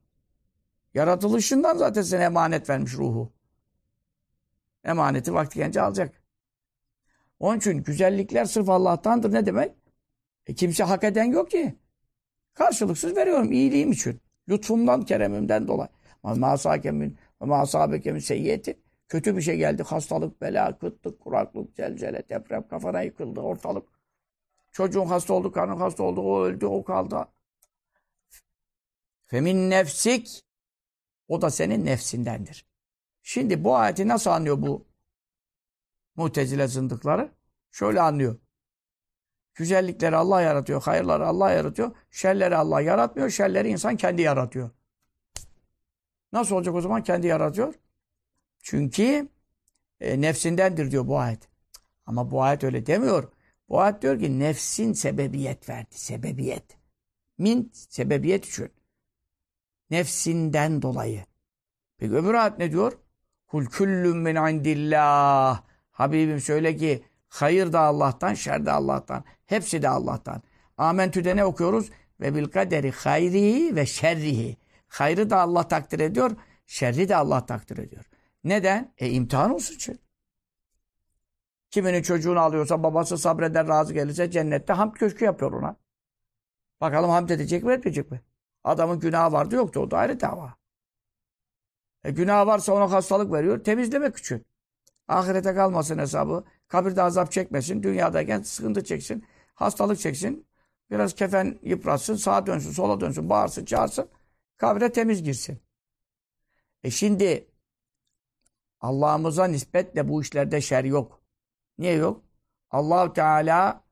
Yaratılışından zaten sana emanet vermiş ruhu. Emaneti vakti gelince alacak. Onun için güzellikler sırf Allah'tandır. Ne demek? E kimse hak eden yok ki. Karşılıksız veriyorum iyiliğim için. Lütfumdan, keremimden dolayı. Masakemin ve masabekemin seyyiyetin. Kötü bir şey geldi. Hastalık, bela, kıtlık, kuraklık, zelzele, deprem, kafana yıkıldı ortalık. Çocuğun hasta oldu, karnın hasta oldu, o öldü, o kaldı. Femin nefsik. O da senin nefsindendir. Şimdi bu ayeti nasıl anlıyor bu mutezile zındıkları? Şöyle anlıyor. Güzellikleri Allah yaratıyor, hayırları Allah yaratıyor, şerleri Allah yaratmıyor, şerleri insan kendi yaratıyor. Nasıl olacak o zaman? Kendi yaratıyor. Çünkü e, nefsindendir diyor bu ayet. Ama bu ayet öyle demiyor. Bu ayet diyor ki nefsin sebebiyet verdi. Sebebiyet. Min sebebiyet için. Nefsinden dolayı. Peki öbür ayet ne diyor? Kul küllüm min indillah. Habibim söyle ki hayır da Allah'tan, şer de Allah'tan. Hepsi de Allah'tan. Amentü'de ne okuyoruz? Ve bil kaderi hayrihi ve şerrihi. Hayrı da Allah takdir ediyor, şerri de Allah takdir ediyor. Neden? E imtihan olsun için. Kiminin çocuğunu alıyorsa babası sabreder razı gelirse cennette hamd köşkü yapıyor ona. Bakalım hamd edecek mi etmeyecek mi? Adamın günahı vardı yoktu o da ayrı dava. E, günah varsa ona hastalık veriyor temizlemek için. Ahirete kalmasın hesabı. Kabirde azap çekmesin. Dünyadayken sıkıntı çeksin. Hastalık çeksin. Biraz kefen yıpratsın. Sağa dönsün, sola dönsün, bağırsın, çağırsın. Kabre temiz girsin. E şimdi Allah'ımıza nispetle bu işlerde şer yok. Niye yok? Allahu Teala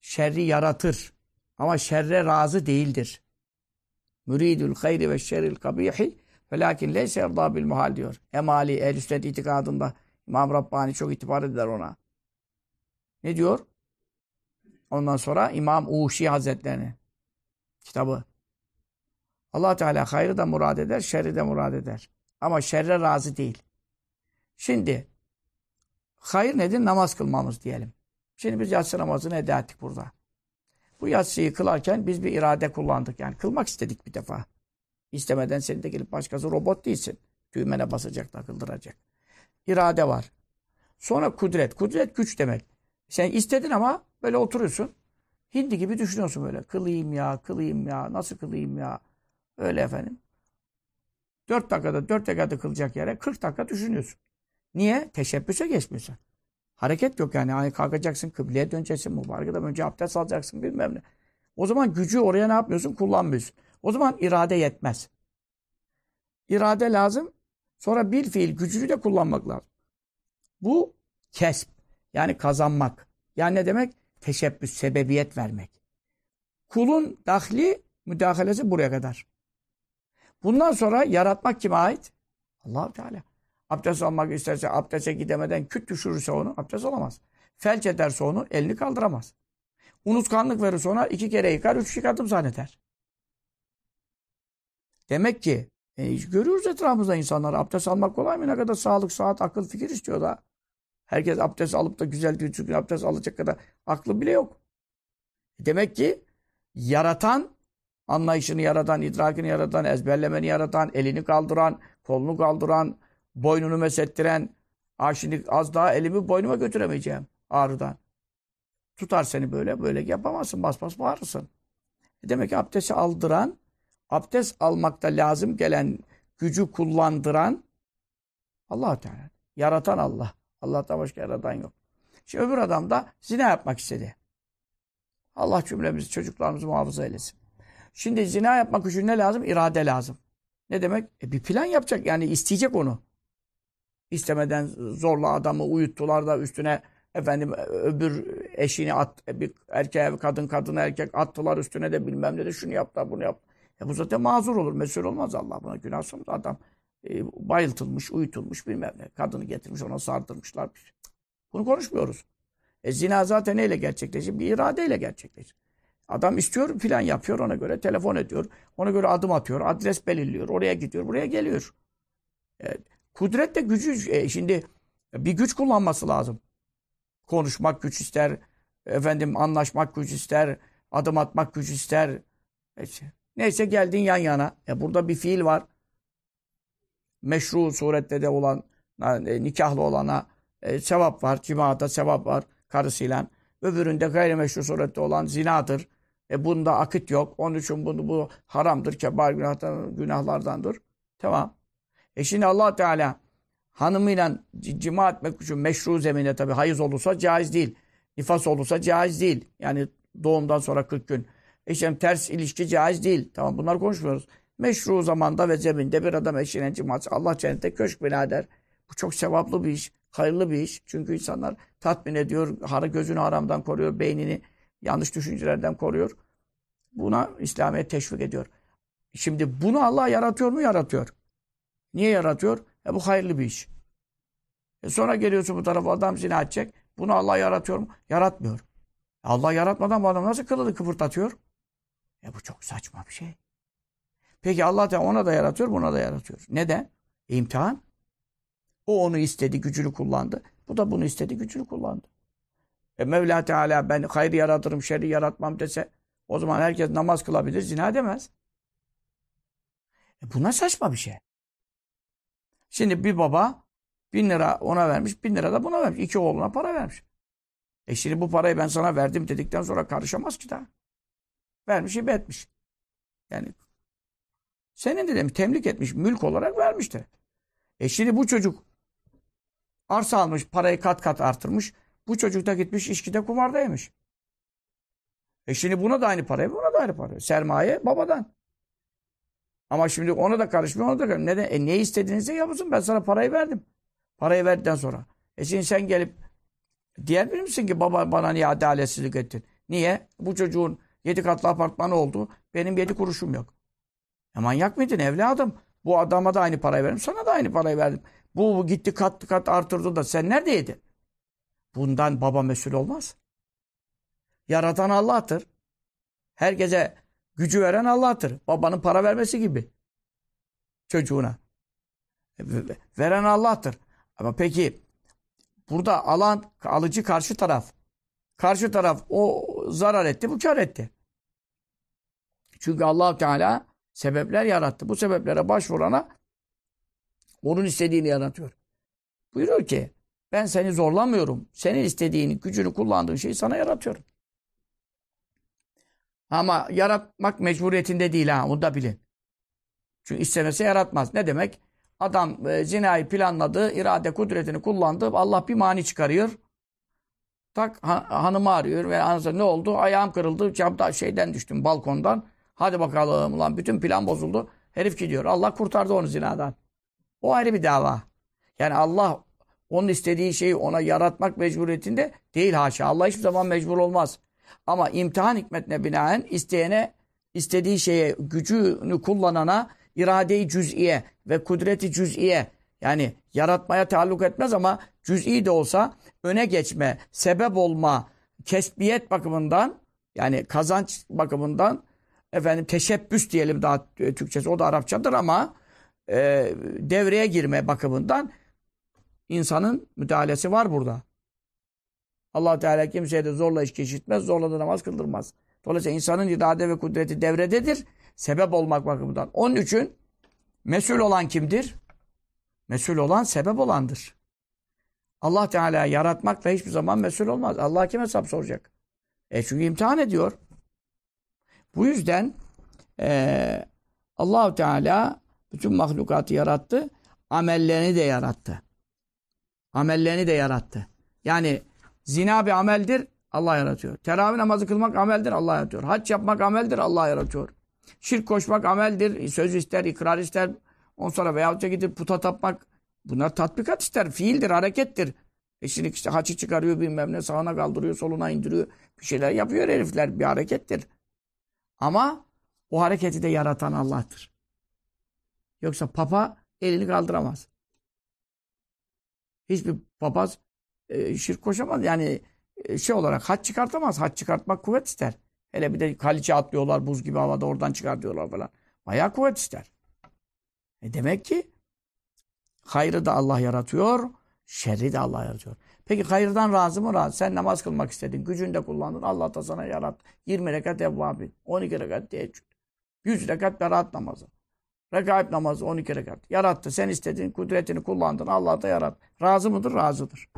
şerri yaratır. Ama şerre razı değildir. Müridül hayri ve şerril kabihi felakin leyse erda bil muhal diyor. Emali ehl sünnet itikadında İmam Rabbani çok itibar eder ona. Ne diyor? Ondan sonra İmam Uşi Hazretlerinin kitabı. allah Teala hayrı da murad eder, şerri de murad eder. Ama şerre razı değil. Şimdi hayır nedir? Namaz kılmamız diyelim. Şimdi biz yatsı namazını eda ettik burada. Bu yatsıyı kılarken biz bir irade kullandık. Yani kılmak istedik bir defa. İstemeden senin de gelip başkası robot değilsin. Düğmene basacak da kıldıracak. İrade var. Sonra kudret. Kudret güç demek. Sen istedin ama böyle oturuyorsun. Hindi gibi düşünüyorsun böyle. Kılayım ya, kılayım ya, nasıl kılayım ya. Öyle efendim. 4 dakikada, 4 dakikada kılacak yere 40 dakika düşünüyorsun. Niye? Teşebbüse geçmiyorsun. Hareket yok yani. Hani kalkacaksın, kıbleye döneceksin, mübarek adam önce abdest alacaksın bilmem ne. O zaman gücü oraya ne yapmıyorsun? Kullanmıyorsun. O zaman irade yetmez. İrade lazım. Sonra bir fiil gücünü de kullanmak lazım. Bu kesp. Yani kazanmak. Yani ne demek? Teşebbüs, sebebiyet vermek. Kulun dahli, müdahalesi buraya kadar. Bundan sonra yaratmak kime ait? allah Teala. Abdest almak isterse abdeste gidemeden küt düşürürse onu abdest alamaz. Felç ederse onu elini kaldıramaz. Unutkanlık verirse ona iki kere yıkar, üç yıkadım zanneder. Demek ki e, görüyoruz etrafımızda insanlar abdest almak kolay mı? Ne kadar sağlık, saat, akıl, fikir istiyor da. Herkes abdest alıp da güzel düzgün abdest alacak kadar aklı bile yok. Demek ki yaratan, anlayışını yaratan, idrakini yaratan, ezberlemeni yaratan, elini kaldıran, kolunu kaldıran, boynunu mesettiren, ah şimdi az daha elimi boynuma götüremeyeceğim ağrıdan. Tutar seni böyle, böyle yapamazsın, bas bas bağırırsın. E demek ki abdesti aldıran, abdest almakta lazım gelen gücü kullandıran allah Teala. Yaratan Allah. Allah'tan başka yaratan yok. Şimdi öbür adam da zina yapmak istedi. Allah cümlemizi, çocuklarımızı muhafaza eylesin. Şimdi zina yapmak için ne lazım? İrade lazım. Ne demek? E bir plan yapacak yani isteyecek onu. İstemeden zorla adamı uyuttular da üstüne efendim öbür eşini at, bir erkeğe kadın kadın erkek attılar üstüne de bilmem ne de şunu yaptılar bunu yap. E bu zaten mazur olur. Mesul olmaz Allah buna günah sormaz. Adam e, bayıltılmış, uyutulmuş bilmem ne. Kadını getirmiş ona sardırmışlar. Bunu konuşmuyoruz. E zina zaten neyle gerçekleşir? Bir iradeyle gerçekleşir. Adam istiyor, plan yapıyor ona göre, telefon ediyor. Ona göre adım atıyor, adres belirliyor. Oraya gidiyor, buraya geliyor. E, kudret de gücü, e, şimdi bir güç kullanması lazım. Konuşmak güç ister, efendim anlaşmak güç ister, adım atmak güç ister. Neyse, Neyse geldin yan yana. E burada bir fiil var. Meşru surette de olan, e, nikahlı olana e, sevap var. Cimada sevap var karısıyla. Öbüründe gayrimeşru surette olan zinadır. E bunda akıt yok. Onun için bunu, bu haramdır. Kebar günahlardan, günahlardandır. Tamam. E şimdi allah Teala hanımıyla cima etmek için meşru zemine tabi hayız olursa caiz değil. Nifas olursa caiz değil. Yani doğumdan sonra 40 gün. İşte ters ilişki caiz değil. Tamam bunlar konuşmuyoruz. Meşru zamanda ve zeminde bir adam eşine cimat. Allah cennette köşk bina eder. Bu çok sevaplı bir iş. Hayırlı bir iş. Çünkü insanlar tatmin ediyor. Hara gözünü haramdan koruyor. Beynini yanlış düşüncelerden koruyor. Buna İslamiyet teşvik ediyor. Şimdi bunu Allah yaratıyor mu? Yaratıyor. Niye yaratıyor? E bu hayırlı bir iş. E sonra geliyorsun bu tarafa adam zina edecek. Bunu Allah yaratıyor mu? Yaratmıyor. Allah yaratmadan bu adam nasıl kılını kıpırdatıyor? E bu çok saçma bir şey. Peki Allah da ona da yaratıyor, buna da yaratıyor. Neden? E, imtihan. O onu istedi, gücünü kullandı. Bu da bunu istedi, gücünü kullandı. E Mevla Teala ben hayır yaratırım, şerri yaratmam dese o zaman herkes namaz kılabilir, zina demez. E buna saçma bir şey. Şimdi bir baba bin lira ona vermiş, bin lira da buna vermiş. İki oğluna para vermiş. E şimdi bu parayı ben sana verdim dedikten sonra karışamaz ki daha. Vermiş, hibe etmiş. Yani senin dedim temlik etmiş, mülk olarak vermişti. E şimdi bu çocuk arsa almış, parayı kat kat artırmış. Bu çocuk da gitmiş içkide kumardaymış. E şimdi buna da aynı parayı, buna da aynı para. Sermaye babadan. Ama şimdi ona da karışmıyor, ona da karışmıyor. Neden? E ne istediğinizde yapılsın. Ben sana parayı verdim. Parayı verdikten sonra. E şimdi sen gelip diğer bir misin ki baba bana niye adaletsizlik ettin? Niye? Bu çocuğun yedi katlı apartmanı oldu. Benim yedi kuruşum yok. E manyak mıydın evladım? Bu adama da aynı parayı verdim. Sana da aynı parayı verdim. Bu, bu gitti kat kat artırdı da sen neredeydin? Bundan baba mesul olmaz. Yaratan Allah'tır. Herkese gücü veren Allah'tır. Babanın para vermesi gibi. Çocuğuna. Veren Allah'tır. Ama peki burada alan alıcı karşı taraf. Karşı taraf o zarar etti, bu kar etti. Çünkü allah Teala sebepler yarattı. Bu sebeplere başvurana onun istediğini yaratıyor. Buyuruyor ki Ben seni zorlamıyorum. Senin istediğini, gücünü kullandığın şeyi sana yaratıyorum. Ama yaratmak mecburiyetinde değil ha. Onu da bilin. Çünkü istemese yaratmaz. Ne demek? Adam e, zinayı planladı, irade kudretini kullandı. Allah bir mani çıkarıyor. Tak ha, hanımı arıyor ve anasını ne oldu? Ayağım kırıldı. Camda şeyden düştüm balkondan. Hadi bakalım ulan bütün plan bozuldu. Herif gidiyor. Allah kurtardı onu zinadan. O ayrı bir dava. Yani Allah onun istediği şeyi ona yaratmak mecburiyetinde değil haşa. Allah hiçbir zaman mecbur olmaz. Ama imtihan hikmetine binaen isteyene istediği şeye gücünü kullanana iradeyi cüz'iye ve kudreti cüz'iye yani yaratmaya taalluk etmez ama cüz'i de olsa öne geçme, sebep olma, kesbiyet bakımından yani kazanç bakımından efendim teşebbüs diyelim daha Türkçesi o da Arapçadır ama e, devreye girme bakımından insanın müdahalesi var burada. Allah Teala kimseye de zorla içki işitmez, zorla da namaz kıldırmaz. Dolayısıyla insanın irade ve kudreti devrededir. Sebep olmak bakımından. Onun için mesul olan kimdir? Mesul olan sebep olandır. Allah Teala yaratmakla hiçbir zaman mesul olmaz. Allah kim hesap soracak? E çünkü imtihan ediyor. Bu yüzden e, allah Teala bütün mahlukatı yarattı. Amellerini de yarattı. Amellerini de yarattı. Yani zina bir ameldir. Allah yaratıyor. Teravih namazı kılmak ameldir. Allah yaratıyor. Hac yapmak ameldir. Allah yaratıyor. Şirk koşmak ameldir. Söz ister, ikrar ister. On sonra veyahut da gidip puta tapmak. Bunlar tatbikat ister. Fiildir, harekettir. E şimdi işte haçı çıkarıyor bilmem ne. Sağına kaldırıyor, soluna indiriyor. Bir şeyler yapıyor herifler. Bir harekettir. Ama o hareketi de yaratan Allah'tır. Yoksa papa elini kaldıramaz. Hiçbir papaz e, şirk koşamaz. Yani e, şey olarak haç çıkartamaz. Haç çıkartmak kuvvet ister. Hele bir de kaliçe atlıyorlar buz gibi havada oradan çıkartıyorlar falan. Bayağı kuvvet ister. E demek ki hayrı da Allah yaratıyor, şerri de Allah yaratıyor. Peki hayırdan razı mı razı? Sen namaz kılmak istedin, gücünü de kullandın. Allah da sana yarattı. 20 rekat evvabin, 12 rekat teheccüd, 100 rekat berat namazı. Rekaip namazı 12 rekat. Yarattı. Sen istedin, kudretini kullandın. Allah da yarattı. Razı mıdır? Razıdır.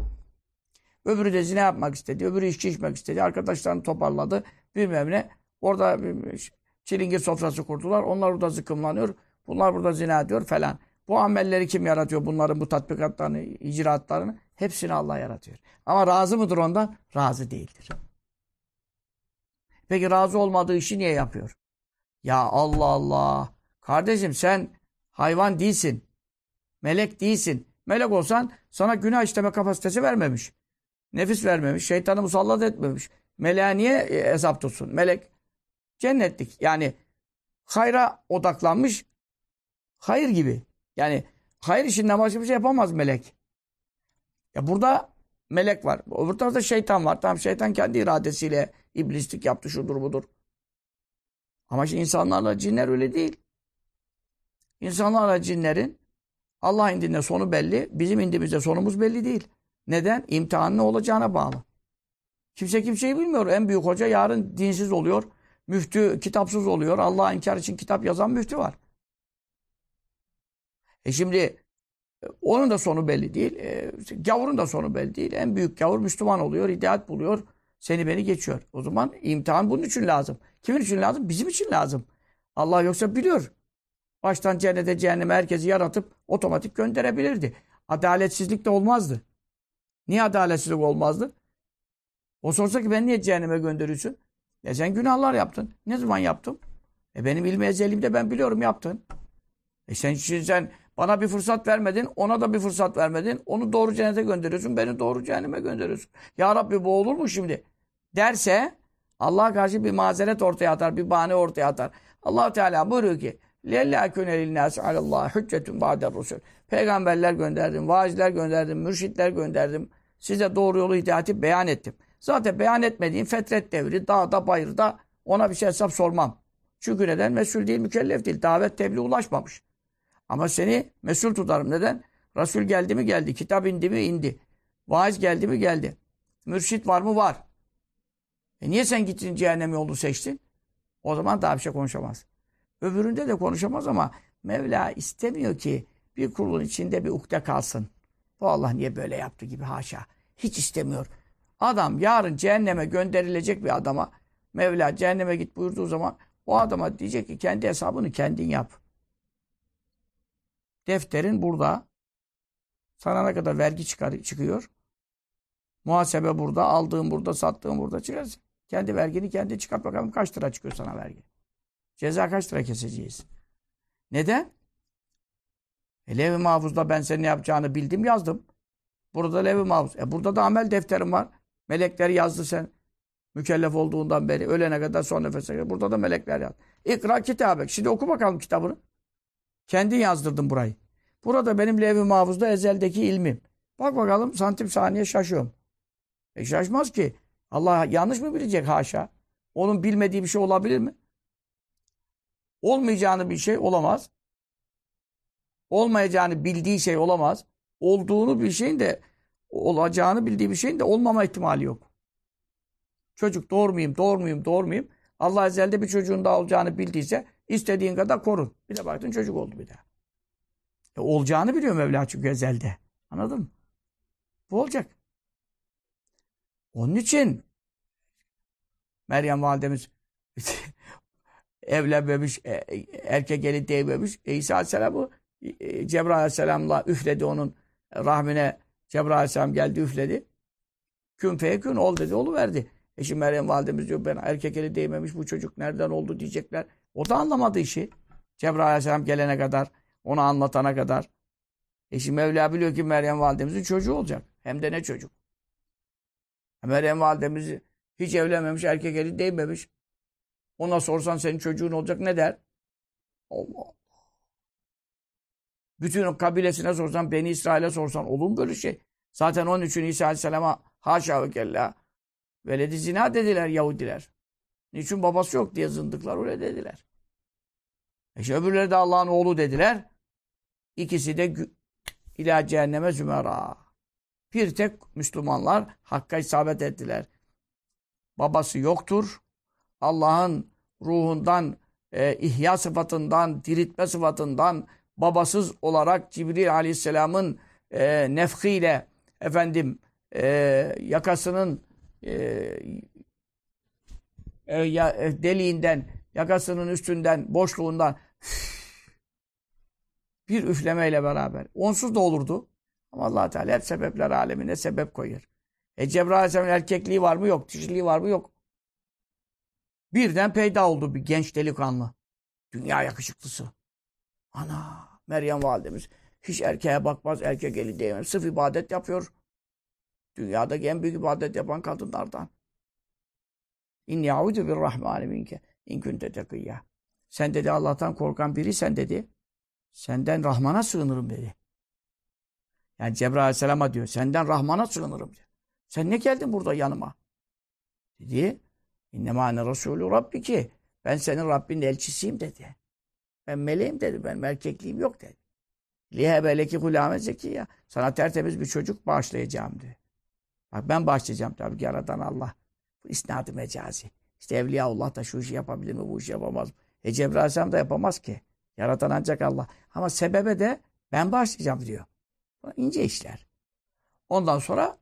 Öbürü de zina yapmak istedi. Öbürü içki içmek istedi. Arkadaşlarını toparladı. Bilmem ne. Orada çilingir sofrası kurdular. Onlar orada zıkkımlanıyor. Bunlar burada zina ediyor falan. Bu amelleri kim yaratıyor? Bunların bu tatbikatlarını, icraatlarını hepsini Allah yaratıyor. Ama razı mıdır ondan? Razı değildir. Peki razı olmadığı işi niye yapıyor? Ya Allah Allah. Kardeşim sen hayvan değilsin. Melek değilsin. Melek olsan sana günah işleme kapasitesi vermemiş. Nefis vermemiş. Şeytanı musallat etmemiş. Meleğe niye e, hesap tutsun? Melek cennetlik. Yani hayra odaklanmış. Hayır gibi. Yani hayır işinden başka bir şey yapamaz melek. Ya burada melek var. Öbür tarafta şeytan var. Tamam şeytan kendi iradesiyle iblislik yaptı şudur budur. Ama işte insanlarla cinler öyle değil. İnsanlarla cinlerin Allah indinde sonu belli. Bizim indimizde sonumuz belli değil. Neden? İmtihanın ne olacağına bağlı. Kimse kimseyi bilmiyor. En büyük hoca yarın dinsiz oluyor. Müftü kitapsız oluyor. Allah'a inkar için kitap yazan müftü var. E şimdi e, onun da sonu belli değil. E, gavurun da sonu belli değil. En büyük gavur Müslüman oluyor, hidayet buluyor. Seni beni geçiyor. O zaman imtihan bunun için lazım. Kimin için lazım? Bizim için lazım. Allah yoksa biliyor. Baştan cennete cehenneme herkesi yaratıp otomatik gönderebilirdi. Adaletsizlik de olmazdı. Niye adaletsizlik olmazdı? O sorsa ki ben niye cehenneme gönderiyorsun? E sen günahlar yaptın. Ne zaman yaptım? E benim ilmi ezelimde ben biliyorum yaptın. E sen, sen bana bir fırsat vermedin, ona da bir fırsat vermedin. Onu doğru cennete gönderiyorsun, beni doğru cehenneme gönderiyorsun. Ya Rabbi bu olur mu şimdi? Derse Allah karşı bir mazeret ortaya atar, bir bahane ortaya atar. allah Teala buyuruyor ki لَلَّا كُنَ لِلنَّاسِ عَلَى اللّٰهِ حُجَّةٌ بَعْدَ الرُّسُلِ Peygamberler gönderdim, vaazler gönderdim, mürşitler gönderdim. Size doğru yolu hidayeti beyan ettim. Zaten beyan etmediğim fetret devri, dağda, bayırda ona bir şey hesap sormam. Çünkü neden? Mesul değil, mükellef değil. Davet tebliğ ulaşmamış. Ama seni mesul tutarım. Neden? Resul geldi mi geldi. Kitap indi mi indi. Vaiz geldi mi geldi. Mürşit var mı var. E niye sen gittin cehennem yolunu seçtin? O zaman daha bir şey konuşamaz. Öbüründe de konuşamaz ama Mevla istemiyor ki bir kulun içinde bir ukde kalsın. Bu Allah niye böyle yaptı gibi haşa. Hiç istemiyor. Adam yarın cehenneme gönderilecek bir adama Mevla cehenneme git buyurduğu zaman o adama diyecek ki kendi hesabını kendin yap. Defterin burada. Sana ne kadar vergi çıkar, çıkıyor? Muhasebe burada, aldığın burada, sattığın burada çıkarsın. Kendi vergini kendi çıkart bakalım kaç lira çıkıyor sana vergi. Ceza kaç lira keseceğiz? Neden? E, Lev-i Mahfuz'da ben senin ne yapacağını bildim yazdım. Burada Lev-i Mahfuz. E burada da amel defterim var. Melekler yazdı sen. Mükellef olduğundan beri ölene kadar son nefese kadar. Burada da melekler yaz. İkra kitabek. Şimdi oku bakalım kitabını. Kendin yazdırdın burayı. Burada benim Lev-i Mahfuz'da ezeldeki ilmim. Bak bakalım santim saniye şaşıyorum. E şaşmaz ki. Allah yanlış mı bilecek haşa? Onun bilmediği bir şey olabilir mi? Olmayacağını bir şey olamaz. Olmayacağını bildiği şey olamaz. Olduğunu bir şeyin de olacağını bildiği bir şeyin de olmama ihtimali yok. Çocuk doğurmayayım, doğurmayayım, doğurmayayım. Allah ezelde bir çocuğun daha olacağını bildiyse istediğin kadar korun. Bir de baktın çocuk oldu bir daha. E, olacağını biliyor Mevla çünkü ezelde. Anladın mı? Bu olacak. Onun için Meryem validemiz evlenmemiş, e, erkek eli değmemiş. E, İsa Aleyhisselam'ı e, Cebrail Aleyhisselam'la üfledi onun rahmine. Cebrail Aleyhisselam geldi üfledi. Kün feyekün ol dedi, olu verdi. E şimdi Meryem validemiz diyor ben erkek eli değmemiş bu çocuk nereden oldu diyecekler. O da anlamadı işi. Cebrail Aleyhisselam gelene kadar, ona anlatana kadar. E şimdi Mevla biliyor ki Meryem validemizin çocuğu olacak. Hem de ne çocuk. Meryem validemiz hiç evlenmemiş, erkek eli değmemiş. Ona sorsan senin çocuğun olacak ne der? Allah. Bütün o kabilesine sorsan, Beni İsrail'e sorsan olur mu böyle şey? Zaten onun için İsa Aleyhisselam'a haşa ve kella veledi zina dediler Yahudiler. Niçin babası yok diye zındıklar öyle dediler. E işte öbürleri de Allah'ın oğlu dediler. İkisi de ila cehenneme zümera. Bir tek Müslümanlar hakka isabet ettiler. Babası yoktur. Allah'ın ruhundan, e, ihya sıfatından, diriltme sıfatından babasız olarak Cibril aleyhisselamın e, nefhiyle efendim e, yakasının e, e, e, deliğinden, yakasının üstünden, boşluğundan bir üflemeyle beraber. Onsuz da olurdu. Ama allah Teala hep sebepler alemine sebep koyar. E Cebrail Aleyhisselam'ın erkekliği var mı? Yok. Dişiliği var mı? Yok. Birden peyda oldu bir genç delikanlı. Dünya yakışıklısı. Ana Meryem validemiz hiç erkeğe bakmaz, erkek eli değmez. Sırf ibadet yapıyor. Dünyadaki en büyük ibadet yapan kadınlardan. İnni audu bir rahmani minke in kunte tekiyya. Sen dedi Allah'tan korkan biri sen dedi. Senden Rahman'a sığınırım dedi. Yani Cebrail Aleyhisselam'a diyor. Senden Rahman'a sığınırım diyor. Sen ne geldin burada yanıma? Dedi. İnnemâ ne Resulü Rabbiki. Ben senin Rabbinin elçisiyim dedi. Ben meleğim dedi. Ben erkekliğim yok dedi. Lihebeleki hulâme zekiya. Sana tertemiz bir çocuk bağışlayacağım dedi. Bak ben bağışlayacağım tabii ki yaradan Allah. Bu isnad-ı mecazi. İşte Evliyaullah da şu işi yapabilir mi, bu işi yapamaz mı? E Cebrail da yapamaz ki. Yaratan ancak Allah. Ama sebebe de ben bağışlayacağım diyor. İnce işler. Ondan sonra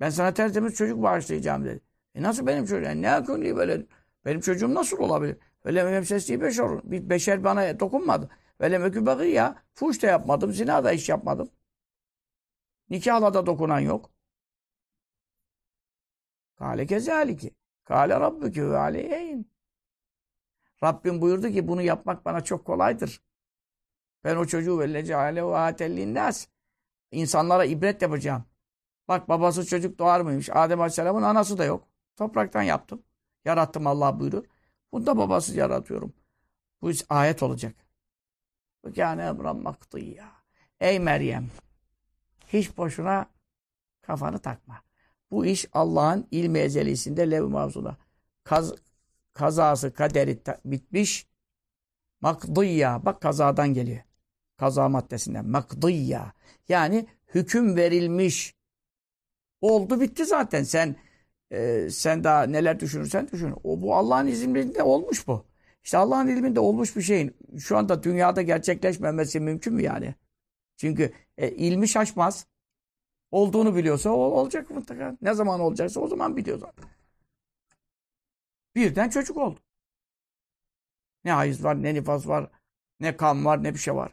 ben sana tertemiz çocuk bağışlayacağım dedi. E nasıl benim çocuğum? Ne akıllı böyle? Benim çocuğum nasıl olabilir? Öyle mem sesli beşer. Bir beşer bana dokunmadı. Öyle mekü ya. Fuş da yapmadım. Zina da iş yapmadım. Nikahla da dokunan yok. Kale kezaliki. Kale rabbükü ve aleyhin. Rabbim buyurdu ki bunu yapmak bana çok kolaydır. Ben o çocuğu vellece ale ve atellinnâs. İnsanlara ibret yapacağım. Bak babası çocuk doğar mıymış? Adem Aleyhisselam'ın anası da yok. Topraktan yaptım. Yarattım Allah buyurur. Bunu da babasız yaratıyorum. Bu ayet olacak. Yani emran ya. Ey Meryem! Hiç boşuna kafanı takma. Bu iş Allah'ın ilmi ezelisinde lev mavzuda. Kaz, kazası, kaderi bitmiş. Makdıyya. Bak kazadan geliyor. Kaza maddesinden. Makdıyya. Yani hüküm verilmiş. Oldu bitti zaten. Sen e, sen daha neler düşünürsen düşün. O bu Allah'ın izniyle olmuş bu. İşte Allah'ın ilminde olmuş bir şeyin şu anda dünyada gerçekleşmemesi mümkün mü yani? Çünkü e, ilmi şaşmaz. olduğunu biliyorsa o olacak mutlaka. Ne zaman olacaksa o zaman biliyor zaten. Birden çocuk oldu. Ne hayız var, ne nifas var, ne kan var, ne bir şey var.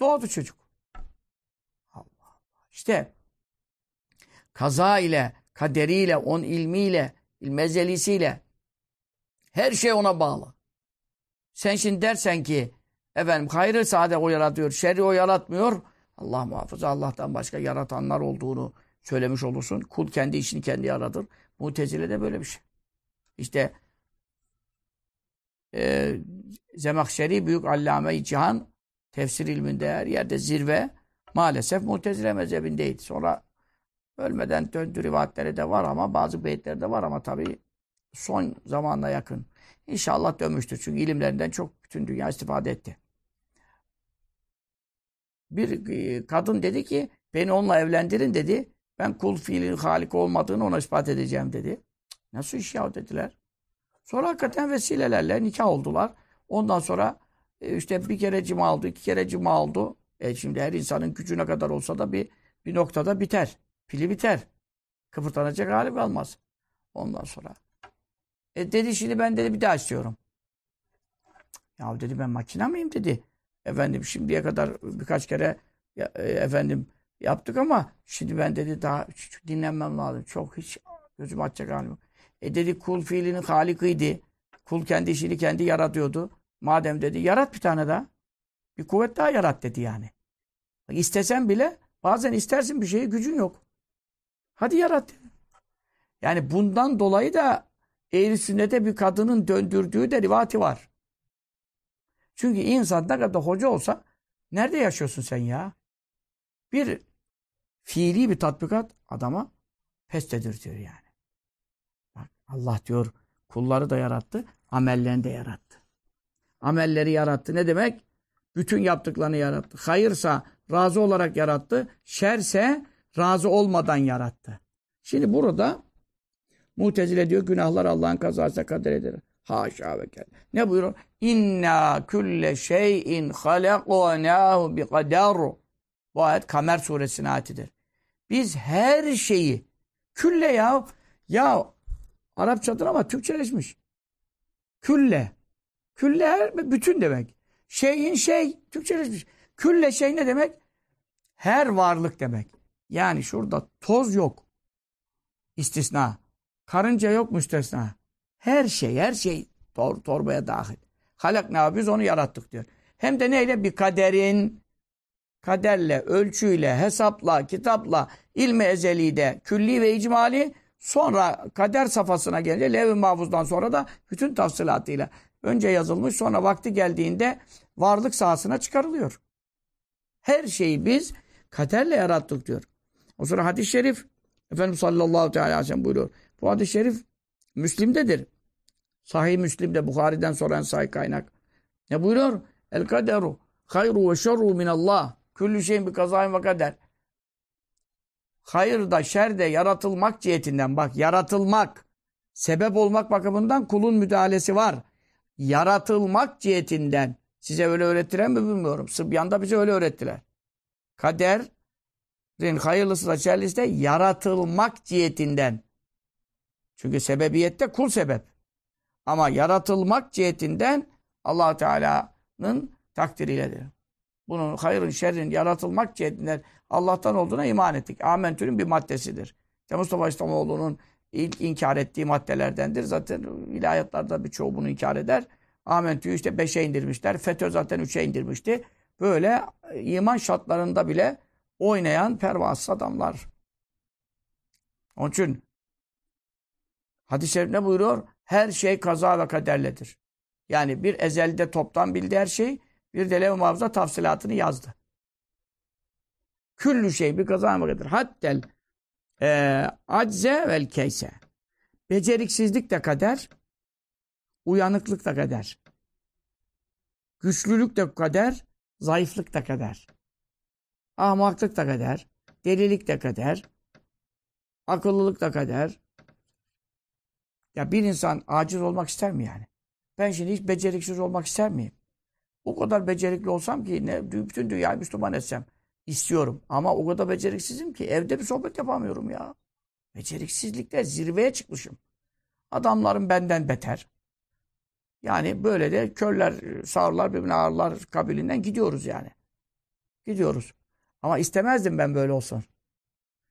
Doğdu çocuk. Allah Allah. İşte kaza ile, kaderiyle, on ilmiyle, ilmezelisiyle her şey ona bağlı. Sen şimdi dersen ki efendim hayrı sade o yaratıyor, şerri o yaratmıyor. Allah muhafaza Allah'tan başka yaratanlar olduğunu söylemiş olursun. Kul kendi işini kendi yaradır. Mutezile de böyle bir şey. İşte e, Zemahşeri Büyük Allame-i Cihan tefsir ilminde her yerde zirve maalesef Mutezile mezhebindeydi. Sonra ölmeden döndü rivayetleri de var ama bazı beyitleri de var ama tabii son zamanla yakın. İnşallah dönmüştür. Çünkü ilimlerinden çok bütün dünya istifade etti. Bir e, kadın dedi ki beni onunla evlendirin dedi. Ben kul fiilin halik olmadığını ona ispat edeceğim dedi. Nasıl iş ya dediler. Sonra hakikaten vesilelerle nikah oldular. Ondan sonra e, işte bir kere cima oldu, iki kere cima oldu. E şimdi her insanın gücüne kadar olsa da bir bir noktada biter. Pili biter. Kıpırtanacak hali kalmaz. Ondan sonra. E dedi şimdi ben dedi bir daha istiyorum. Ya dedi ben makina mıyım dedi. Efendim şimdiye kadar birkaç kere e, efendim yaptık ama şimdi ben dedi daha dinlenmem lazım. Çok hiç gözüm açacak halim yok. E dedi kul fiilinin halikiydi. Kul kendi işini kendi yaratıyordu. Madem dedi yarat bir tane daha. Bir kuvvet daha yarat dedi yani. İstesen bile bazen istersin bir şeyi gücün yok. Hadi yarat. Yani bundan dolayı da ehl sünnete bir kadının döndürdüğü de rivati var. Çünkü insan ne kadar hoca olsa nerede yaşıyorsun sen ya? Bir fiili bir tatbikat adama pes diyor yani. Bak Allah diyor kulları da yarattı, amellerini de yarattı. Amelleri yarattı. Ne demek? Bütün yaptıklarını yarattı. Hayırsa razı olarak yarattı. Şerse razı olmadan yarattı. Şimdi burada Mutezile diyor günahlar Allah'ın kazasına kader eder. Haşa ve kelle. Ne buyuruyor? İnna külle şeyin halaknâhu bi kader. Bu ayet Kamer suresine ayetidir. Biz her şeyi külle ya ya Arapçadır ama Türkçeleşmiş. Külle. Külle her bütün demek. Şeyin şey Türkçeleşmiş. Külle şey ne demek? Her varlık demek. Yani şurada toz yok. İstisna. Karınca yok müstesna. Her şey, her şey tor torbaya dahil. Halak ne biz onu yarattık diyor. Hem de neyle? Bir kaderin, kaderle, ölçüyle, hesapla, kitapla, ilmi ezelide, külli ve icmali sonra kader safhasına gelince lev-i mahfuzdan sonra da bütün tafsilatıyla önce yazılmış sonra vakti geldiğinde varlık sahasına çıkarılıyor. Her şeyi biz kaderle yarattık diyor. O sonra hadis-i şerif Efendimiz sallallahu aleyhi ve sellem buyuruyor. Bu hadis-i şerif Müslim'dedir. Sahih Müslim'de Bukhari'den sonra sahih kaynak. Ne buyuruyor? El kaderu hayru ve şerru minallah. Küllü şeyin bir kazayın ve kader. Hayır da şer de yaratılmak cihetinden bak yaratılmak sebep olmak bakımından kulun müdahalesi var. Yaratılmak cihetinden size öyle öğrettiren mi bilmiyorum. Sıbyan'da bize öyle öğrettiler. Kaderin hayırlısı da şerlisi de yaratılmak cihetinden. Çünkü sebebiyette kul sebep. Ama yaratılmak cihetinden allah Teala'nın takdiriyledir. Bunun hayırın, şerrin yaratılmak cihetinden Allah'tan olduğuna iman ettik. Amentül'ün bir maddesidir. İşte Mustafa İslamoğlu'nun ilk inkar ettiği maddelerdendir. Zaten ilahiyatlarda birçoğu bunu inkar eder. Amentü'yü işte beşe indirmişler. FETÖ zaten üçe indirmişti. Böyle iman şartlarında bile oynayan pervasız adamlar. Onun için Hadis-i şerif ne buyuruyor? Her şey kaza ve kaderledir. Yani bir ezelde toptan bildi her şey, bir de lev muhafıza tafsilatını yazdı. Küllü şey bir kaza ve kader. Hattel e, acze vel keyse. Beceriksizlik de kader, uyanıklık da kader. Güçlülük de kader, zayıflık da kader. Ahmaklık da kader, delilik de kader, akıllılık da kader, ya bir insan aciz olmak ister mi yani? Ben şimdi hiç beceriksiz olmak ister miyim? O kadar becerikli olsam ki ne, bütün dünyayı Müslüman etsem. istiyorum. Ama o kadar beceriksizim ki evde bir sohbet yapamıyorum ya. Beceriksizlikte zirveye çıkmışım. Adamlarım benden beter. Yani böyle de körler, sağırlar, birbirine ağırlar kabilinden gidiyoruz yani. Gidiyoruz. Ama istemezdim ben böyle olsun.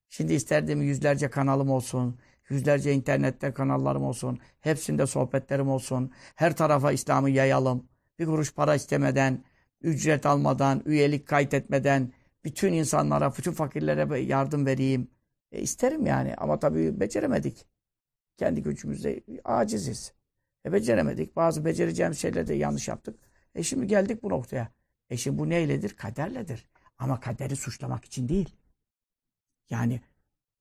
Şimdi isterdim yüzlerce kanalım olsun. Yüzlerce internette kanallarım olsun. Hepsinde sohbetlerim olsun. Her tarafa İslam'ı yayalım. Bir kuruş para istemeden, ücret almadan, üyelik kaydetmeden bütün insanlara, bütün fakirlere yardım vereyim. E isterim yani ama tabii beceremedik. Kendi gücümüzde aciziz. E beceremedik. Bazı becereceğimiz şeyleri de yanlış yaptık. E şimdi geldik bu noktaya. E şimdi bu neyledir? Kaderledir. Ama kaderi suçlamak için değil. Yani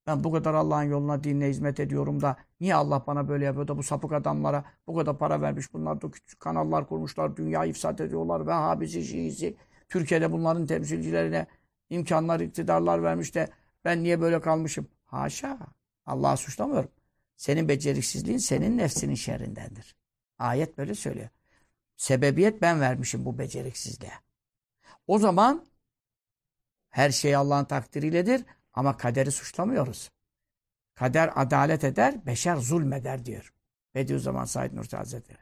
ben bu kadar Allah'ın yoluna, dinine hizmet ediyorum da niye Allah bana böyle yapıyor da bu sapık adamlara bu kadar para vermiş bunlar da küçük kanallar kurmuşlar, dünya ifsat ediyorlar ve habisi, şiisi. Türkiye'de bunların temsilcilerine imkanlar, iktidarlar vermiş de ben niye böyle kalmışım? Haşa. Allah'ı suçlamıyorum. Senin beceriksizliğin senin nefsinin şerrindendir. Ayet böyle söylüyor. Sebebiyet ben vermişim bu beceriksizliğe. O zaman her şey Allah'ın takdiriyledir ama kaderi suçlamıyoruz. Kader adalet eder, beşer zulmeder diyor. Bediüzzaman Said Nursi Hazretleri.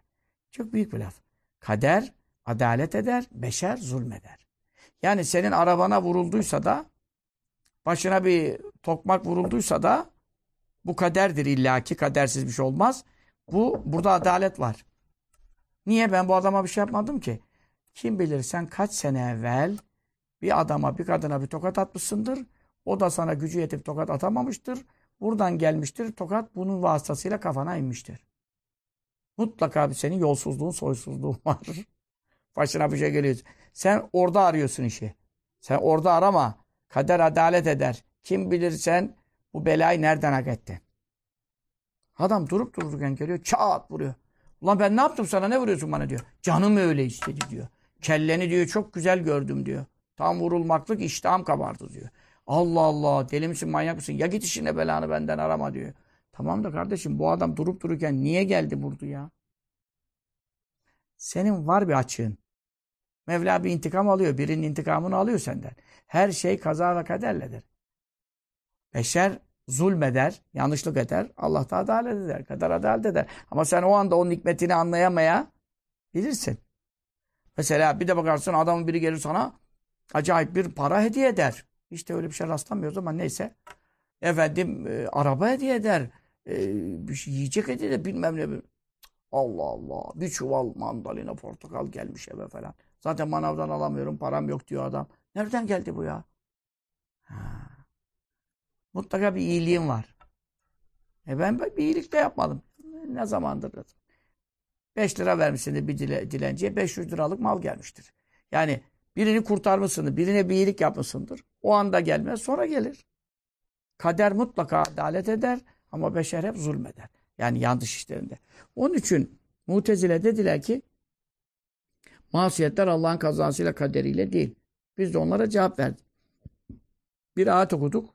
Çok büyük bir laf. Kader adalet eder, beşer zulmeder. Yani senin arabana vurulduysa da başına bir tokmak vurulduysa da bu kaderdir illaki kadersiz bir şey olmaz. Bu burada adalet var. Niye ben bu adama bir şey yapmadım ki? Kim bilir sen kaç sene evvel bir adama bir kadına bir tokat atmışsındır. O da sana gücü yetip tokat atamamıştır. Buradan gelmiştir. Tokat bunun vasıtasıyla kafana inmiştir. Mutlaka bir senin yolsuzluğun, soysuzluğun var. Başına bir şey geliyor. Sen orada arıyorsun işi. Sen orada arama. Kader adalet eder. Kim bilir sen bu belayı nereden hak ettin? Adam durup dururken geliyor çat vuruyor. Ulan ben ne yaptım sana ne vuruyorsun bana diyor. Canım öyle istedi diyor. Kelleni diyor çok güzel gördüm diyor. Tam vurulmaklık iştahım kabardı diyor. Allah Allah deli misin manyak mısın? Ya git işine belanı benden arama diyor. Tamam da kardeşim bu adam durup dururken niye geldi vurdu ya? Senin var bir açığın. Mevla bir intikam alıyor. Birinin intikamını alıyor senden. Her şey kaza ve kaderledir. Beşer zulmeder, yanlışlık eder. Allah da adalet eder. Kader adalet eder. Ama sen o anda onun hikmetini anlayamaya bilirsin. Mesela bir de bakarsın adamın biri gelir sana acayip bir para hediye eder. İşte öyle bir şey rastlamıyoruz ama neyse. Efendim e, araba hediye eder. E, bir şey yiyecek hediye eder bilmem ne. Allah Allah. Bir çuval mandalina portakal gelmiş eve falan. Zaten manavdan alamıyorum param yok diyor adam. Nereden geldi bu ya? Ha. Mutlaka bir iyiliğim var. E ben bir iyilik de yapmadım. Ne zamandır? 5 lira vermişsin bir dile, dilenciye 500 liralık mal gelmiştir. Yani birini kurtarmışsındır, birine bir iyilik yapmışsındır. O anda gelmez, sonra gelir. Kader mutlaka adalet eder ama beşer hep zulmeder. Yani yanlış işlerinde. Onun için Mutezile dediler ki masiyetler Allah'ın kazasıyla kaderiyle değil. Biz de onlara cevap verdik. Bir ayet okuduk.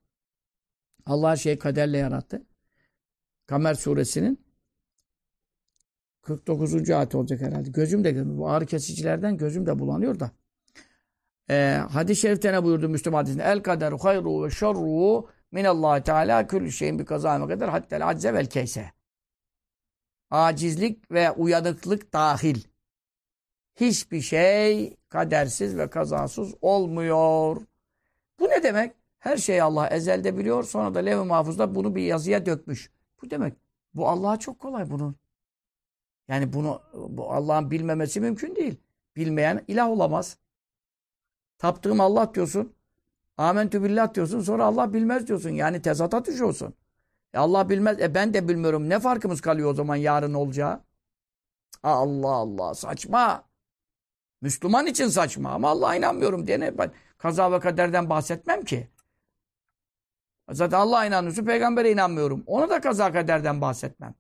Allah şeyi kaderle yarattı. Kamer suresinin 49. ayet olacak herhalde. Gözüm de. Bu ağrı kesicilerden gözüm de bulanıyor da. Ee, hadis-i şerifte ne buyurdu Müslüman hadisinde? El kaderu hayru ve şerru minallahi teala küllü şeyin bir kazame kadar hatta acze vel keyse. Acizlik ve uyanıklık dahil. Hiçbir şey kadersiz ve kazasız olmuyor. Bu ne demek? Her şeyi Allah ezelde biliyor. Sonra da levh-i mahfuzda bunu bir yazıya dökmüş. Bu demek. Bu Allah'a çok kolay bunun. Yani bunu bu Allah'ın bilmemesi mümkün değil. Bilmeyen ilah olamaz. Taptığım Allah diyorsun. Amentü billah diyorsun. Sonra Allah bilmez diyorsun. Yani tezata düşüyorsun. E Allah bilmez. E ben de bilmiyorum. Ne farkımız kalıyor o zaman yarın olacağı? Allah Allah. Saçma. Müslüman için saçma. Ama Allah'a inanmıyorum diye ben kaza ve kaderden bahsetmem ki. Zaten Allah'a inanıyorsun, peygambere inanmıyorum. Ona da kaza kaderden bahsetmem.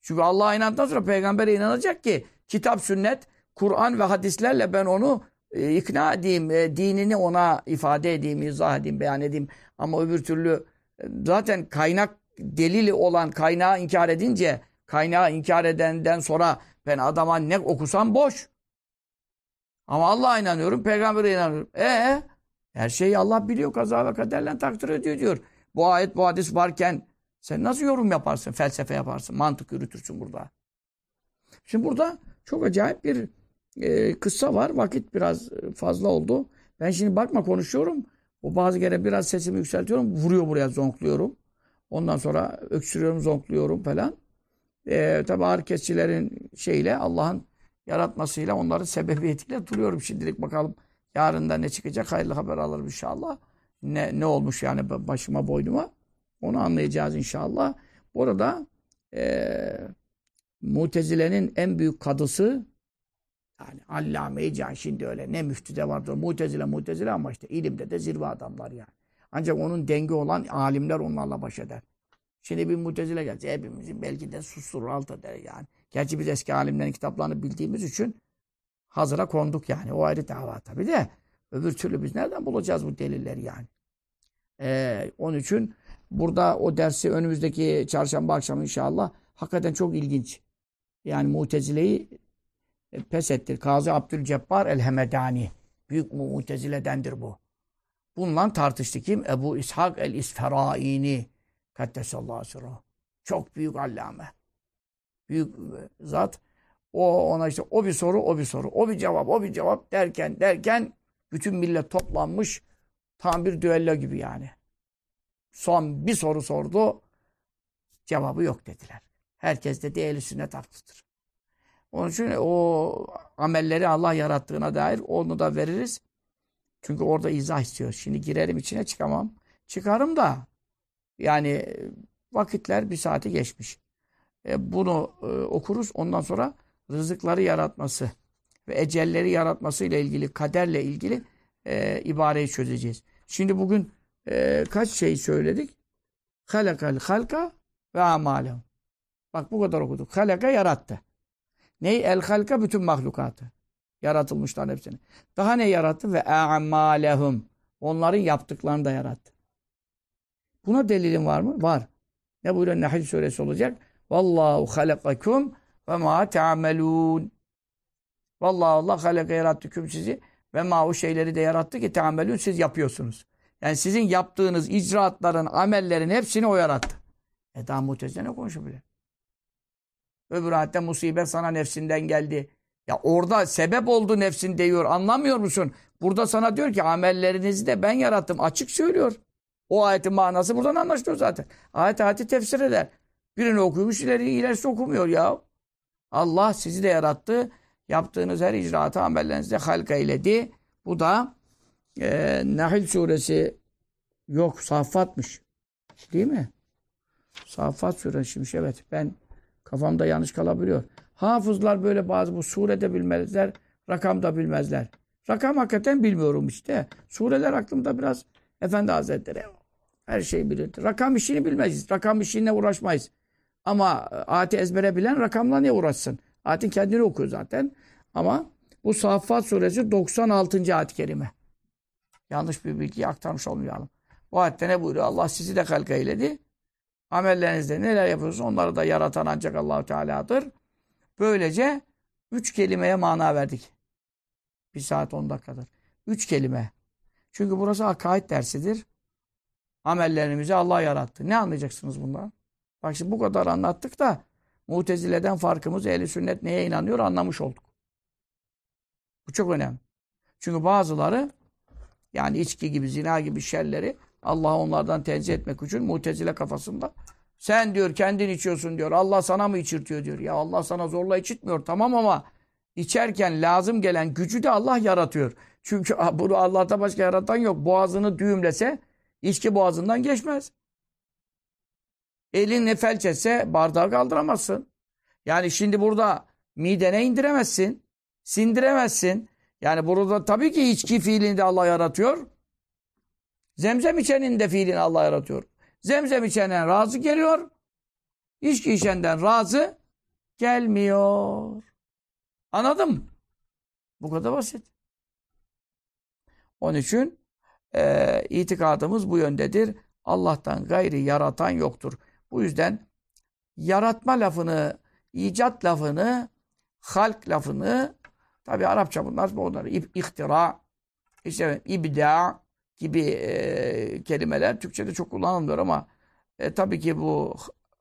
Çünkü Allah'a inandıktan sonra peygambere inanacak ki kitap, sünnet, Kur'an ve hadislerle ben onu e, ikna edeyim, e, dinini ona ifade edeyim, izah edeyim, beyan edeyim. Ama öbür türlü e, zaten kaynak delili olan kaynağı inkar edince kaynağı inkar edenden sonra ben adama ne okusam boş. Ama Allah'a inanıyorum, peygambere inanıyorum. E Her şeyi Allah biliyor. Kaza ve kaderle takdir ediyor diyor. Bu ayet, bu hadis varken sen nasıl yorum yaparsın, felsefe yaparsın, mantık yürütürsün burada. Şimdi burada çok acayip bir e, kıssa var. Vakit biraz fazla oldu. Ben şimdi bakma konuşuyorum. O bazı kere biraz sesimi yükseltiyorum. Vuruyor buraya zonkluyorum. Ondan sonra öksürüyorum, zonkluyorum falan. E, tabi ağrı kesicilerin şeyle Allah'ın yaratmasıyla onların sebebiyetiyle duruyorum şimdilik bakalım. Yarın da ne çıkacak hayırlı haber alırım inşallah. Ne, ne olmuş yani başıma boynuma. Onu anlayacağız inşallah. Burada e, Mutezile'nin en büyük kadısı yani Allame-i Can şimdi öyle ne müftüde vardır. Mutezile mutezile ama işte ilimde de zirve adamlar yani. Ancak onun dengi olan alimler onlarla baş eder. Şimdi bir mutezile gelse hepimizin belki de susturur alt eder yani. Gerçi biz eski alimlerin kitaplarını bildiğimiz için hazıra konduk yani. O ayrı dava tabii de. Öbür türlü biz nereden bulacağız bu delilleri yani? Ee, onun için burada o dersi önümüzdeki çarşamba akşamı inşallah hakikaten çok ilginç. Yani Mutezile'yi pes ettir. Kazı Abdülcebbar el-Hemedani. Büyük Mutezile'dendir bu. Bununla tartıştı kim? Ebu İshak el-İsferaini. Kaddesallahu sırrı. Çok büyük allame. Büyük e, zat. O ona işte o bir soru, o bir soru, o bir cevap, o bir cevap derken derken bütün millet toplanmış tam bir düello gibi yani. Son bir soru sordu. Cevabı yok dediler. Herkes de ehli sünnet haklıdır. Onun için o amelleri Allah yarattığına dair onu da veririz. Çünkü orada izah istiyor. Şimdi girerim içine çıkamam. Çıkarım da yani vakitler bir saati geçmiş. E, bunu e, okuruz. Ondan sonra rızıkları yaratması ve ecelleri yaratması ile ilgili, kaderle ilgili e, ibareyi çözeceğiz. Şimdi bugün e, kaç şey söyledik? Halakal halka ve amalehum. Bak bu kadar okuduk. Halaka yarattı. Ney? El halka bütün mahlukatı. Yaratılmışlar hepsini. Daha ne yarattı? Ve amalehum. Onların yaptıklarını da yarattı. Buna delilin var mı? Var. Ne buyuruyor? Nahl suresi olacak. Vallahu halakakum ve ma te'amelun. Vallahi Allah halaka yarattı küm sizi ve ma o şeyleri de yarattı ki te'amelun siz yapıyorsunuz. Yani sizin yaptığınız icraatların, amellerin hepsini o yarattı. E daha mutezile ne konuşabilir? Öbür ayette musibet sana nefsinden geldi. Ya orada sebep oldu nefsin diyor. Anlamıyor musun? Burada sana diyor ki amellerinizi de ben yarattım. Açık söylüyor. O ayetin manası buradan anlaşılıyor zaten. Ayet ayeti tefsir eder. Birini okumuş ileri ilerisi okumuyor ya. Allah sizi de yarattı. Yaptığınız her icraatı amellerinizde halka eyledi. Bu da e, Nahl suresi yok Safat'mış. Değil mi? Safat suresiymiş evet. Ben kafamda yanlış kalabiliyor. Hafızlar böyle bazı bu surede bilmezler, rakam da bilmezler. Rakam hakikaten bilmiyorum işte. Sureler aklımda biraz Efendi Hazretleri her şeyi bilir. Rakam işini bilmeyiz. Rakam işine uğraşmayız. Ama ayeti ezbere bilen rakamla ne uğraşsın? Ayetin kendini okuyor zaten. Ama bu Saffat suresi 96. ayet-i kerime. Yanlış bir bilgiyi aktarmış olmayalım. Bu ayette ne buyuruyor? Allah sizi de halka eyledi. Amellerinizde neler yapıyorsunuz onları da yaratan ancak Allahu Teala'dır. Böylece üç kelimeye mana verdik. Bir saat on dakikadır. Üç kelime. Çünkü burası akaid dersidir. Amellerimizi Allah yarattı. Ne anlayacaksınız bundan? Bak şimdi bu kadar anlattık da Mutezile'den farkımız ehli sünnet neye inanıyor anlamış olduk. Bu çok önemli. Çünkü bazıları yani içki gibi, zina gibi şerleri Allah'ı onlardan tenzih etmek için mutezile kafasında. Sen diyor kendin içiyorsun diyor. Allah sana mı içirtiyor diyor. Ya Allah sana zorla içitmiyor tamam ama içerken lazım gelen gücü de Allah yaratıyor. Çünkü bunu Allah'ta başka yaratan yok. Boğazını düğümlese içki boğazından geçmez. Elin felç etse bardağı kaldıramazsın. Yani şimdi burada midene indiremezsin. Sindiremezsin. Yani burada tabii ki içki fiilini de Allah yaratıyor. Zemzem içenin de fiilini Allah yaratıyor. Zemzem içenden razı geliyor. İçki içenden razı gelmiyor. Anladın mı? Bu kadar basit. Onun için e, itikadımız bu yöndedir. Allah'tan gayri yaratan yoktur. Bu yüzden yaratma lafını, icat lafını, halk lafını tabi Arapça bunlar bunlar ihtira, işte ibda, gibi e, kelimeler Türkçe'de çok kullanılmıyor ama e, tabii ki bu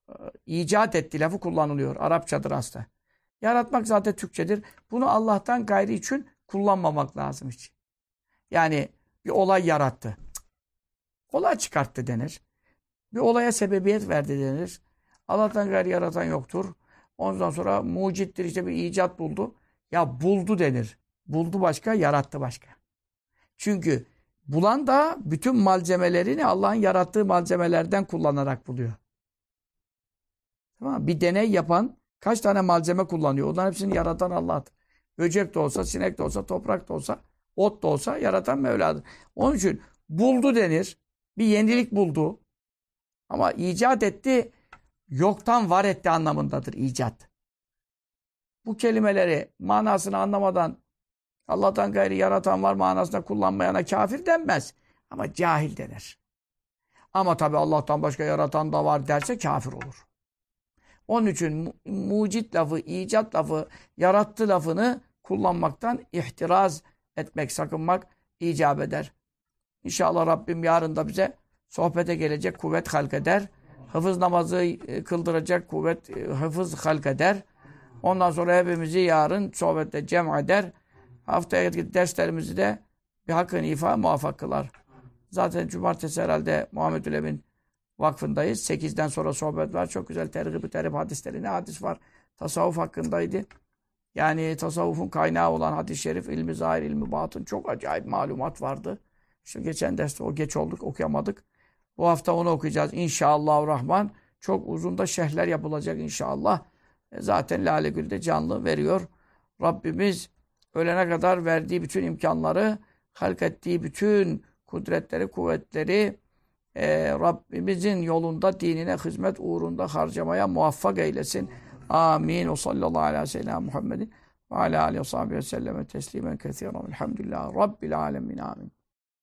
e, icat etti lafı kullanılıyor. Arapçadır aslında. Yaratmak zaten Türkçedir. Bunu Allah'tan gayri için kullanmamak lazım hiç. Yani bir olay yarattı. Olay çıkarttı denir. Bir olaya sebebiyet verdi denir. Allah'tan gayri yaratan yoktur. Ondan sonra mucittir işte bir icat buldu. Ya buldu denir. Buldu başka, yarattı başka. Çünkü bulan da bütün malzemelerini Allah'ın yarattığı malzemelerden kullanarak buluyor. Tamam Bir deney yapan kaç tane malzeme kullanıyor? Onların hepsini yaratan Allah'tır. Böcek de olsa, sinek de olsa, toprak da olsa, ot da olsa yaratan Mevla'dır. Onun için buldu denir. Bir yenilik buldu. Ama icat etti, yoktan var etti anlamındadır icat. Bu kelimeleri manasını anlamadan Allah'tan gayri yaratan var manasında kullanmayana kafir denmez. Ama cahil denir. Ama tabi Allah'tan başka yaratan da var derse kafir olur. Onun için mucit lafı, icat lafı, yarattı lafını kullanmaktan ihtiraz etmek, sakınmak icap eder. İnşallah Rabbim yarın da bize sohbete gelecek, kuvvet halk eder. Hıfız namazı e, kıldıracak kuvvet, e, hıfız halk eder. Ondan sonra hepimizi yarın sohbette cem eder. Haftaya derslerimizi de bir hakkın ifa muvaffak kılar. Zaten cumartesi herhalde Muhammedül Emin Vakfı'ndayız. Sekizden sonra sohbet var. Çok güzel tergib-i terib hadisleri. Ne hadis var? Tasavvuf hakkındaydı. Yani tasavvufun kaynağı olan hadis-i şerif, ilmi zahir, ilmi batın çok acayip malumat vardı. İşte geçen derste o geç olduk, okuyamadık. Bu hafta onu okuyacağız inşallah rahman. Çok uzun da şehirler yapılacak inşallah. E zaten Lale Gül de canlı veriyor. Rabbimiz ölene kadar verdiği bütün imkanları, halk ettiği bütün kudretleri, kuvvetleri e, Rabbimizin yolunda, dinine hizmet uğrunda harcamaya muvaffak eylesin. Amin. O sallallahu aleyhi ve sellem Muhammedin ve ala aleyhi ve selleme teslimen kethiren. Elhamdülillah. Rabbil alemin. Amin.